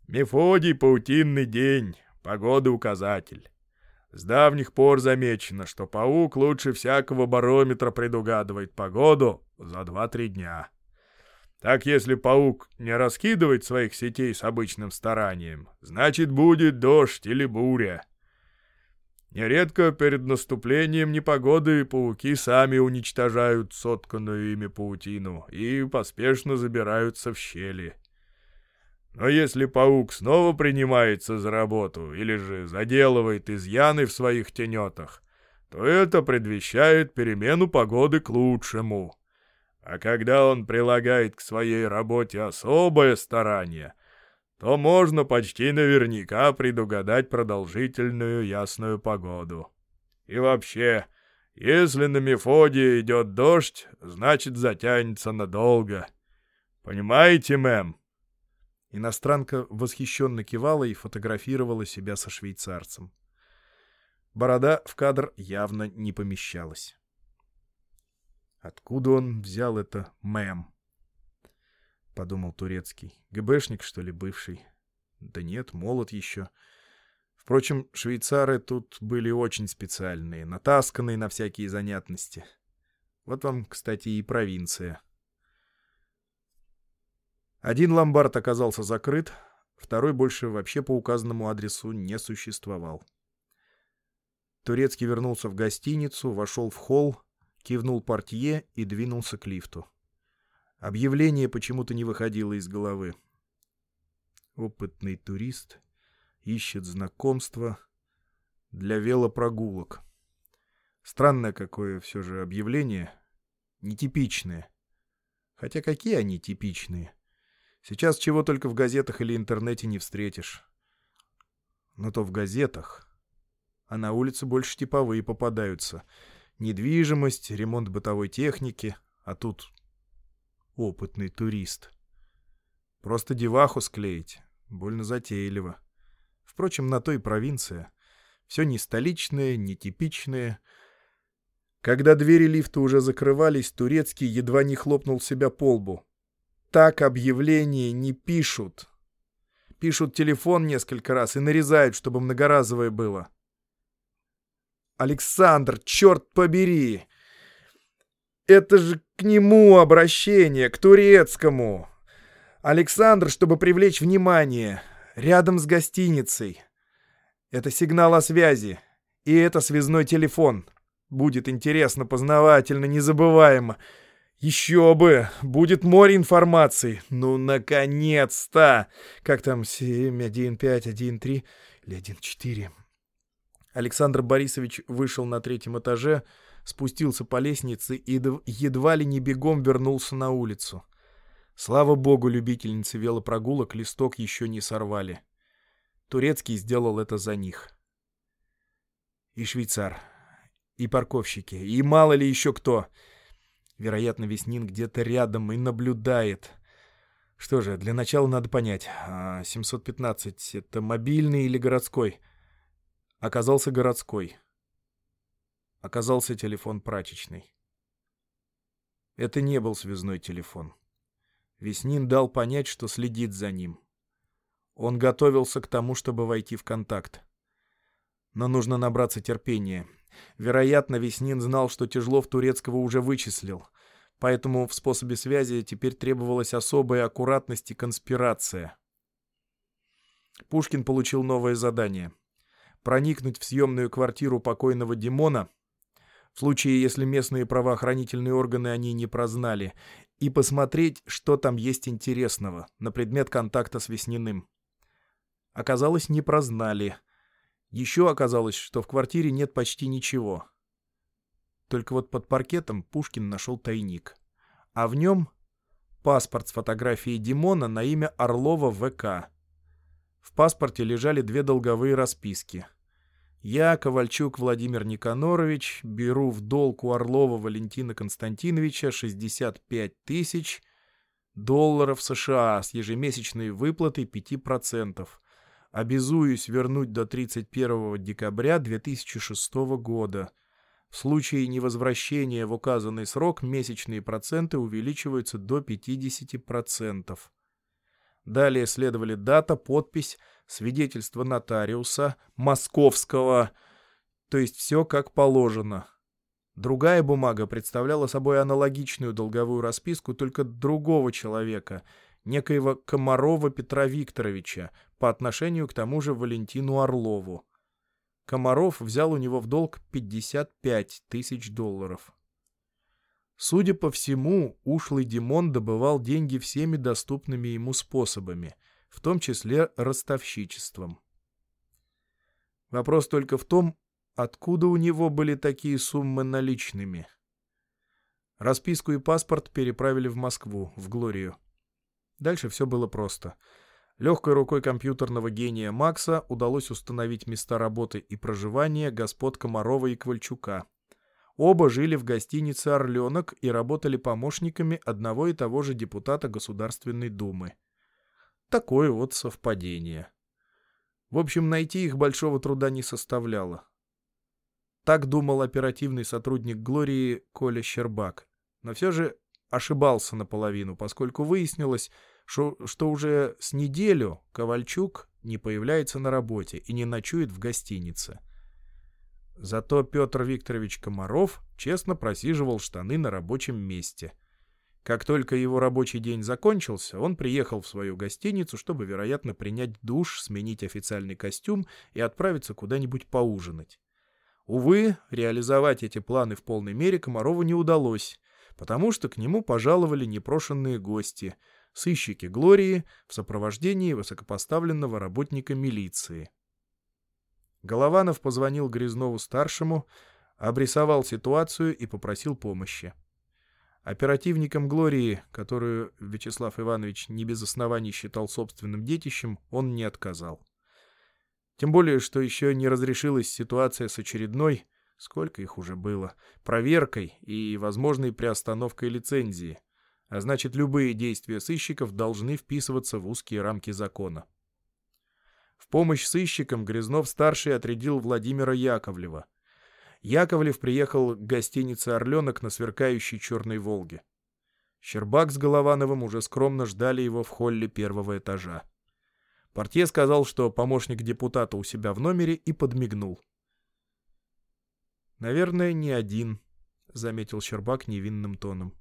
Speaker 1: Мефодий — паутинный день, погода указатель. С давних пор замечено, что паук лучше всякого барометра предугадывает погоду за 2-3 дня. Так если паук не раскидывает своих сетей с обычным старанием, значит будет дождь или буря. Нередко перед наступлением непогоды пауки сами уничтожают сотканную ими паутину и поспешно забираются в щели. Но если паук снова принимается за работу или же заделывает изъяны в своих тенетах, то это предвещает перемену погоды к лучшему. А когда он прилагает к своей работе особое старание, то можно почти наверняка предугадать продолжительную ясную погоду. И вообще, Если на Мефодии идет дождь, значит затянется надолго. Понимаете, мэм?»
Speaker 2: Иностранка восхищенно кивала и фотографировала себя со швейцарцем. Борода в кадр явно не помещалась. «Откуда он взял это мэм?» — подумал Турецкий. «ГБшник, что ли, бывший?» «Да нет, молод еще». Впрочем, швейцары тут были очень специальные, натасканные на всякие занятности. Вот вам, кстати, и провинция. Один ломбард оказался закрыт, второй больше вообще по указанному адресу не существовал. Турецкий вернулся в гостиницу, вошел в холл, кивнул портье и двинулся к лифту. Объявление почему-то не выходило из головы. Опытный турист ищет знакомства для велопрогулок. Странное какое все же объявление, нетипичное. Хотя какие они типичные? Сейчас чего только в газетах или интернете не встретишь. Но то в газетах. А на улице больше типовые попадаются. Недвижимость, ремонт бытовой техники. А тут опытный турист. Просто деваху склеить. Больно затейливо. Впрочем, на то и провинция. Все не столичное, не типичное. Когда двери лифта уже закрывались, Турецкий едва не хлопнул себя по лбу так объявления не пишут. Пишут телефон несколько раз и нарезают, чтобы многоразовое было. Александр, черт побери! Это же к нему обращение, к турецкому. Александр, чтобы привлечь внимание, рядом с гостиницей. Это сигнал о связи. И это связной телефон. Будет интересно, познавательно, незабываемо. Еще бы! Будет море информации. Ну, наконец-то! Как там 7.1.5.1.3 или 1.4? Александр Борисович вышел на третьем этаже, спустился по лестнице и едва ли не бегом вернулся на улицу. Слава богу, любительницы велопрогулок листок еще не сорвали. Турецкий сделал это за них. И швейцар, и парковщики, и мало ли еще кто — Вероятно, Веснин где-то рядом и наблюдает. Что же, для начала надо понять, 715 а — это мобильный или городской? Оказался городской. Оказался телефон прачечный. Это не был связной телефон. Веснин дал понять, что следит за ним. Он готовился к тому, чтобы войти в контакт. Но нужно набраться терпения. Вероятно, Веснин знал, что Тяжлов Турецкого уже вычислил. Поэтому в способе связи теперь требовалась особая аккуратность и конспирация. Пушкин получил новое задание. Проникнуть в съемную квартиру покойного Димона, в случае, если местные правоохранительные органы они не прознали, и посмотреть, что там есть интересного на предмет контакта с Весниным. Оказалось, не прознали. Еще оказалось, что в квартире нет почти ничего. Только вот под паркетом Пушкин нашел тайник. А в нем паспорт с фотографией Димона на имя Орлова ВК. В паспорте лежали две долговые расписки. Я, Ковальчук Владимир Никанорович, беру в долг у Орлова Валентина Константиновича 65 тысяч долларов США с ежемесячной выплатой 5%. Обязуюсь вернуть до 31 декабря 2006 года. В случае невозвращения в указанный срок месячные проценты увеличиваются до 50%. Далее следовали дата, подпись, свидетельство нотариуса, московского, то есть все как положено. Другая бумага представляла собой аналогичную долговую расписку только другого человека, некоего Комарова Петра Викторовича, по отношению к тому же Валентину Орлову. Комаров взял у него в долг 55 тысяч долларов. Судя по всему, ушлый Димон добывал деньги всеми доступными ему способами, в том числе ростовщичеством. Вопрос только в том, откуда у него были такие суммы наличными. Расписку и паспорт переправили в Москву, в Глорию. Дальше все было просто — Легкой рукой компьютерного гения Макса удалось установить места работы и проживания господ Комарова и Ковальчука. Оба жили в гостинице «Орленок» и работали помощниками одного и того же депутата Государственной Думы. Такое вот совпадение. В общем, найти их большого труда не составляло. Так думал оперативный сотрудник «Глории» Коля Щербак. Но все же ошибался наполовину, поскольку выяснилось, что, что уже с неделю Ковальчук не появляется на работе и не ночует в гостинице. Зато Петр Викторович Комаров честно просиживал штаны на рабочем месте. Как только его рабочий день закончился, он приехал в свою гостиницу, чтобы, вероятно, принять душ, сменить официальный костюм и отправиться куда-нибудь поужинать. Увы, реализовать эти планы в полной мере Комарову не удалось, потому что к нему пожаловали непрошенные гости — сыщики Глории в сопровождении высокопоставленного работника милиции. Голованов позвонил Грязнову-старшему, обрисовал ситуацию и попросил помощи. Оперативником Глории, которую Вячеслав Иванович не без оснований считал собственным детищем, он не отказал. Тем более, что еще не разрешилась ситуация с очередной, сколько их уже было, проверкой и возможной приостановкой лицензии — а значит, любые действия сыщиков должны вписываться в узкие рамки закона. В помощь сыщикам Грязнов-старший отрядил Владимира Яковлева. Яковлев приехал к гостинице «Орленок» на сверкающей черной «Волге». Щербак с Головановым уже скромно ждали его в холле первого этажа. Портье сказал, что помощник депутата у себя в номере и подмигнул. «Наверное, не один», — заметил Щербак невинным тоном.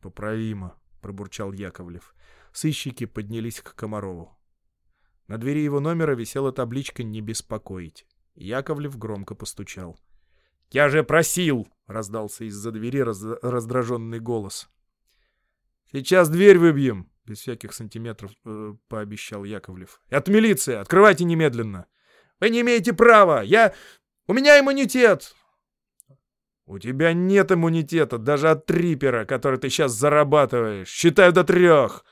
Speaker 2: «Поправимо», — пробурчал Яковлев. Сыщики поднялись к Комарову. На двери его номера висела табличка «Не беспокоить». Яковлев громко постучал. «Я же просил!» — раздался из-за двери раз... раздраженный голос. «Сейчас дверь выбьем!» — без всяких сантиметров э, пообещал Яковлев. «Это милиция! Открывайте немедленно!» «Вы не имеете права! Я... У меня иммунитет! «У тебя нет иммунитета даже от трипера, который ты сейчас зарабатываешь. Считаю до трех!»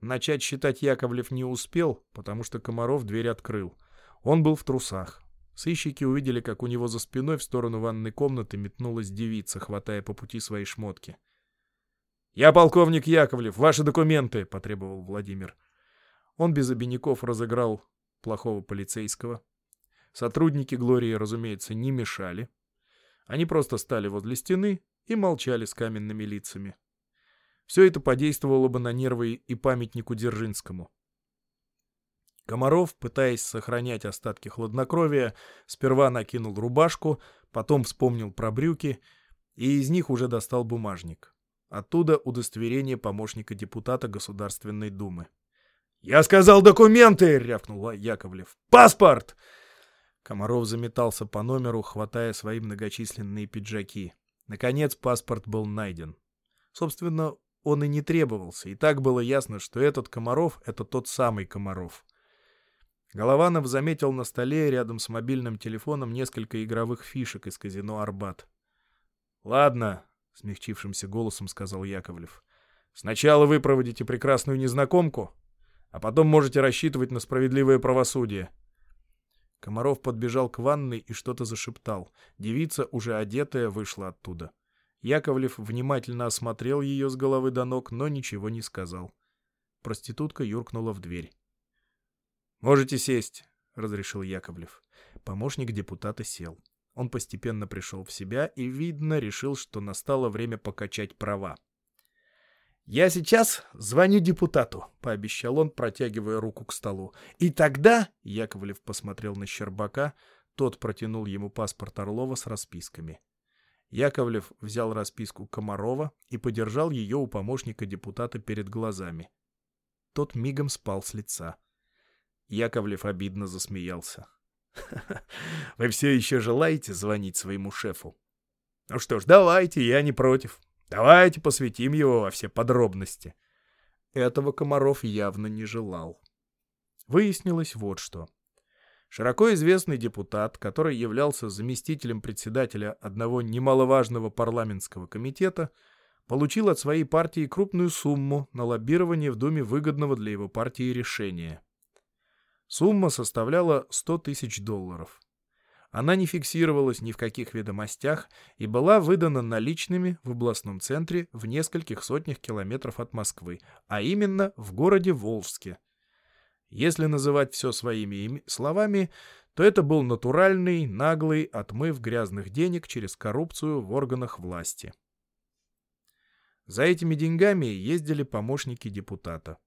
Speaker 2: Начать считать Яковлев не успел, потому что Комаров дверь открыл. Он был в трусах. Сыщики увидели, как у него за спиной в сторону ванной комнаты метнулась девица, хватая по пути свои шмотки. «Я полковник Яковлев, ваши документы!» — потребовал Владимир. Он без обиняков разыграл плохого полицейского. Сотрудники Глории, разумеется, не мешали. Они просто стали возле стены и молчали с каменными лицами. Все это подействовало бы на нервы и памятнику Дзержинскому. Комаров, пытаясь сохранять остатки хладнокровия, сперва накинул рубашку, потом вспомнил про брюки и из них уже достал бумажник. Оттуда удостоверение помощника депутата Государственной Думы. «Я сказал документы!» — рявкнул Яковлев. «Паспорт!» Комаров заметался по номеру, хватая свои многочисленные пиджаки. Наконец паспорт был найден. Собственно, он и не требовался, и так было ясно, что этот Комаров — это тот самый Комаров. Голованов заметил на столе рядом с мобильным телефоном несколько игровых фишек из казино «Арбат». «Ладно», — смягчившимся голосом сказал Яковлев. «Сначала вы проводите прекрасную незнакомку, а потом можете рассчитывать на справедливое правосудие». Комаров подбежал к ванной и что-то зашептал. Девица, уже одетая, вышла оттуда. Яковлев внимательно осмотрел ее с головы до ног, но ничего не сказал. Проститутка юркнула в дверь. «Можете сесть», — разрешил Яковлев. Помощник депутата сел. Он постепенно пришел в себя и, видно, решил, что настало время покачать права. «Я сейчас звоню депутату», — пообещал он, протягивая руку к столу. «И тогда...» — Яковлев посмотрел на Щербака, тот протянул ему паспорт Орлова с расписками. Яковлев взял расписку Комарова и подержал ее у помощника депутата перед глазами. Тот мигом спал с лица. Яковлев обидно засмеялся. «Вы все еще желаете звонить своему шефу?» «Ну что ж, давайте, я не против. Давайте посвятим его во все подробности. Этого Комаров явно не желал. Выяснилось вот что. Широко известный депутат, который являлся заместителем председателя одного немаловажного парламентского комитета, получил от своей партии крупную сумму на лоббирование в Думе выгодного для его партии решения. Сумма составляла 100 тысяч долларов. Она не фиксировалась ни в каких ведомостях и была выдана наличными в областном центре в нескольких сотнях километров от Москвы, а именно в городе Волжске. Если называть все своими словами, то это был натуральный, наглый отмыв грязных денег через коррупцию в органах власти. За этими деньгами ездили помощники депутата.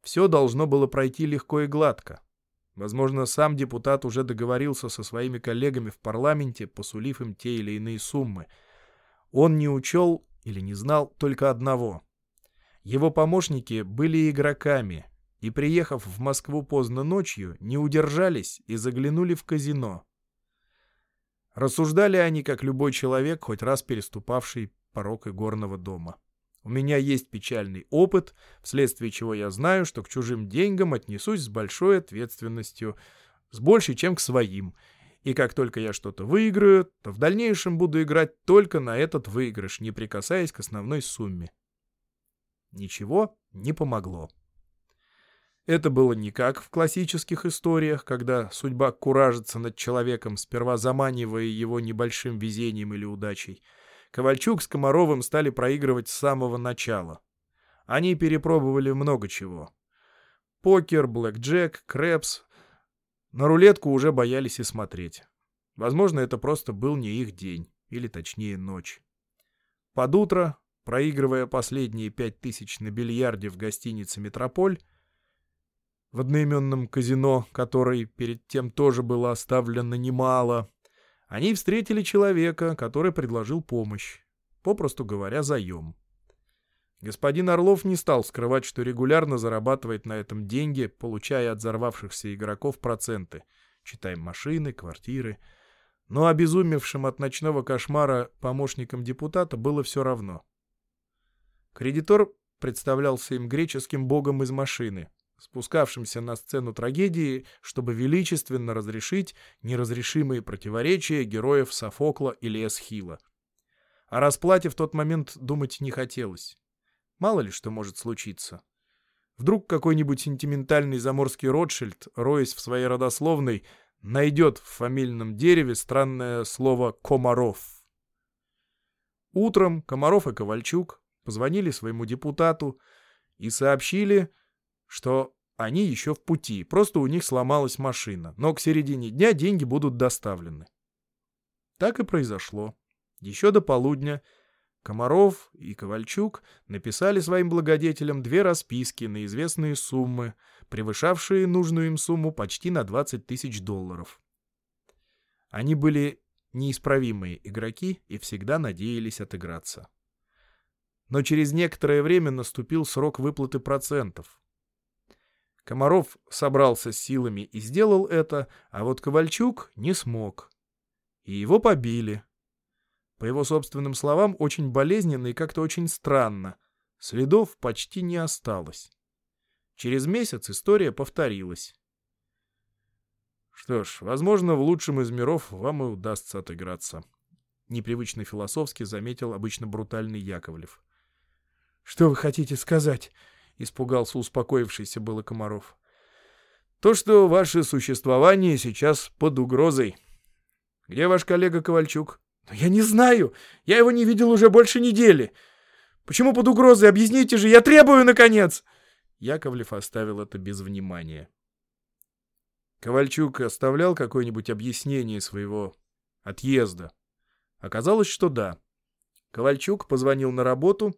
Speaker 2: Все должно было пройти легко и гладко. Возможно, сам депутат уже договорился со своими коллегами в парламенте, посулив им те или иные суммы. Он не учел или не знал только одного. Его помощники были игроками, и, приехав в Москву поздно ночью, не удержались и заглянули в казино. Рассуждали они, как любой человек, хоть раз переступавший порог игорного дома. У меня есть печальный опыт, вследствие чего я знаю, что к чужим деньгам отнесусь с большой ответственностью, с большей, чем к своим. И как только я что-то выиграю, то в дальнейшем буду играть только на этот выигрыш, не прикасаясь к основной сумме. Ничего не помогло. Это было не как в классических историях, когда судьба куражится над человеком, сперва заманивая его небольшим везением или удачей. Ковальчук с Комаровым стали проигрывать с самого начала. Они перепробовали много чего. Покер, блэкджек, крэпс. На рулетку уже боялись и смотреть. Возможно, это просто был не их день, или точнее ночь. Под утро, проигрывая последние пять тысяч на бильярде в гостинице «Метрополь», в одноименном казино, который перед тем тоже было оставлено немало, они встретили человека, который предложил помощь, попросту говоря, заем. Господин Орлов не стал скрывать, что регулярно зарабатывает на этом деньги, получая от взорвавшихся игроков проценты, читаем машины, квартиры. Но обезумевшим от ночного кошмара помощникам депутата было все равно. Кредитор представлялся им греческим богом из машины, спускавшимся на сцену трагедии, чтобы величественно разрешить неразрешимые противоречия героев Софокла или Эсхила. О расплате в тот момент думать не хотелось. Мало ли что может случиться. Вдруг какой-нибудь сентиментальный заморский Ротшильд, роясь в своей родословной, найдет в фамильном дереве странное слово «комаров». Утром Комаров и Ковальчук позвонили своему депутату и сообщили, что они еще в пути, просто у них сломалась машина, но к середине дня деньги будут доставлены. Так и произошло. Еще до полудня Комаров и Ковальчук написали своим благодетелям две расписки на известные суммы, превышавшие нужную им сумму почти на 20 тысяч долларов. Они были неисправимые игроки и всегда надеялись отыграться. Но через некоторое время наступил срок выплаты процентов. Комаров собрался с силами и сделал это, а вот Ковальчук не смог. И его побили. По его собственным словам, очень болезненно и как-то очень странно. Следов почти не осталось. Через месяц история повторилась. Что ж, возможно, в лучшем из миров вам и удастся отыграться. Непривычно философски заметил обычно брутальный Яковлев. — Что вы хотите сказать? — испугался успокоившийся было Комаров. «То, что ваше существование сейчас под угрозой. Где ваш коллега Ковальчук?» «Я не знаю. Я его не видел уже больше недели. Почему под угрозой? Объясните же. Я требую, наконец!» Яковлев оставил это без внимания. Ковальчук оставлял какое-нибудь объяснение своего отъезда. Оказалось, что да. Ковальчук позвонил на работу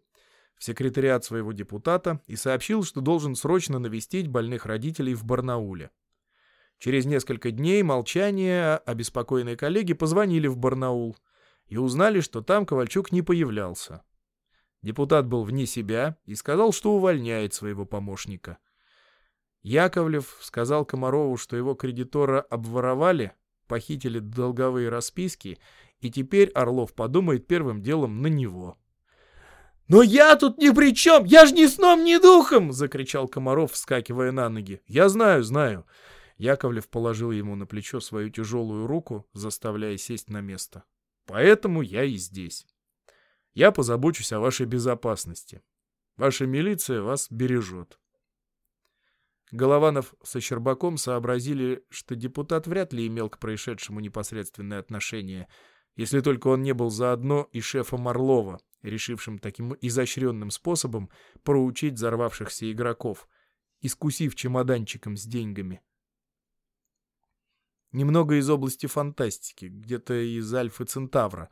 Speaker 2: в секретариат своего депутата и сообщил, что должен срочно навестить больных родителей в Барнауле. Через несколько дней молчания обеспокоенные коллеги позвонили в Барнаул и узнали, что там Ковальчук не появлялся. Депутат был вне себя и сказал, что увольняет своего помощника. Яковлев сказал Комарову, что его кредитора обворовали, похитили долговые расписки, и теперь Орлов подумает первым делом на него. «Но я тут ни при чем! Я ж ни сном, ни духом!» — закричал Комаров, вскакивая на ноги. «Я знаю, знаю!» Яковлев положил ему на плечо свою тяжелую руку, заставляя сесть на место. «Поэтому я и здесь. Я позабочусь о вашей безопасности. Ваша милиция вас бережет». Голованов со Щербаком сообразили, что депутат вряд ли имел к происшедшему непосредственное отношение, если только он не был заодно и шефом Орлова, решившим таким изощренным способом проучить взорвавшихся игроков, искусив чемоданчиком с деньгами. Немного из области фантастики, где-то из Альфа Центавра,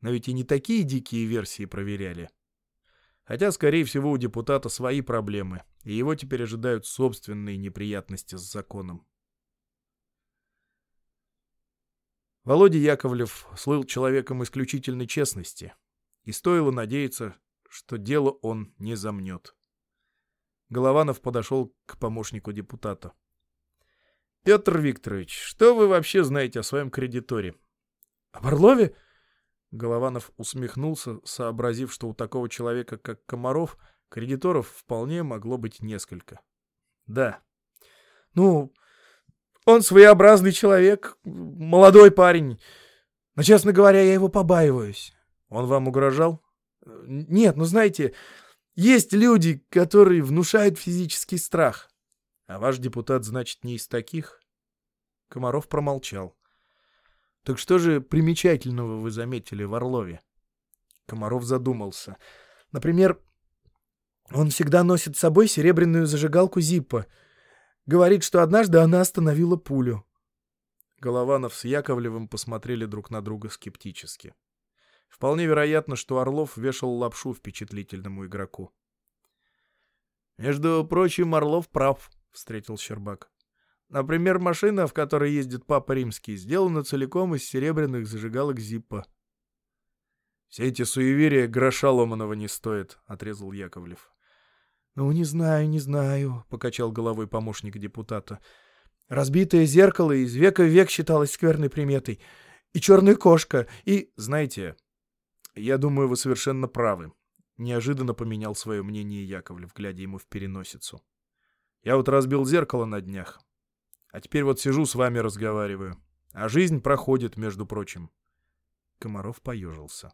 Speaker 2: но ведь и не такие дикие версии проверяли. Хотя, скорее всего, у депутата свои проблемы, и его теперь ожидают собственные неприятности с законом. Володя Яковлев слыл человеком исключительной честности, и стоило надеяться, что дело он не замнет. Голованов подошел к помощнику депутата. — Петр Викторович, что вы вообще знаете о своем кредиторе? — Об Орлове? Голованов усмехнулся, сообразив, что у такого человека, как Комаров, кредиторов вполне могло быть несколько. Да. Ну, он своеобразный человек, молодой парень. Но, честно говоря, я его побаиваюсь. Он вам угрожал? Нет, ну знаете, есть люди, которые внушают физический страх. А ваш депутат, значит, не из таких? Комаров промолчал. Так что же примечательного вы заметили в Орлове? Комаров задумался. Например, он всегда носит с собой серебряную зажигалку Зиппа. Говорит, что однажды она остановила пулю. Голованов с Яковлевым посмотрели друг на друга скептически. Вполне вероятно, что Орлов вешал лапшу впечатлительному игроку. «Между прочим, Орлов прав», — встретил Щербак. Например, машина, в которой ездит Папа Римский, сделана целиком из серебряных зажигалок Зиппа. «Все эти суеверия гроша ломаного не стоят», — отрезал Яковлев. «Ну, не знаю, не знаю», — покачал головой помощник депутата. «Разбитое зеркало из века в век считалось скверной приметой. И черная кошка, и...» «Знаете, я думаю, вы совершенно правы», — неожиданно поменял свое мнение Яковлев, глядя ему в переносицу. «Я вот разбил зеркало на днях. А теперь вот сижу с вами разговариваю. А жизнь проходит, между прочим. Комаров поежился.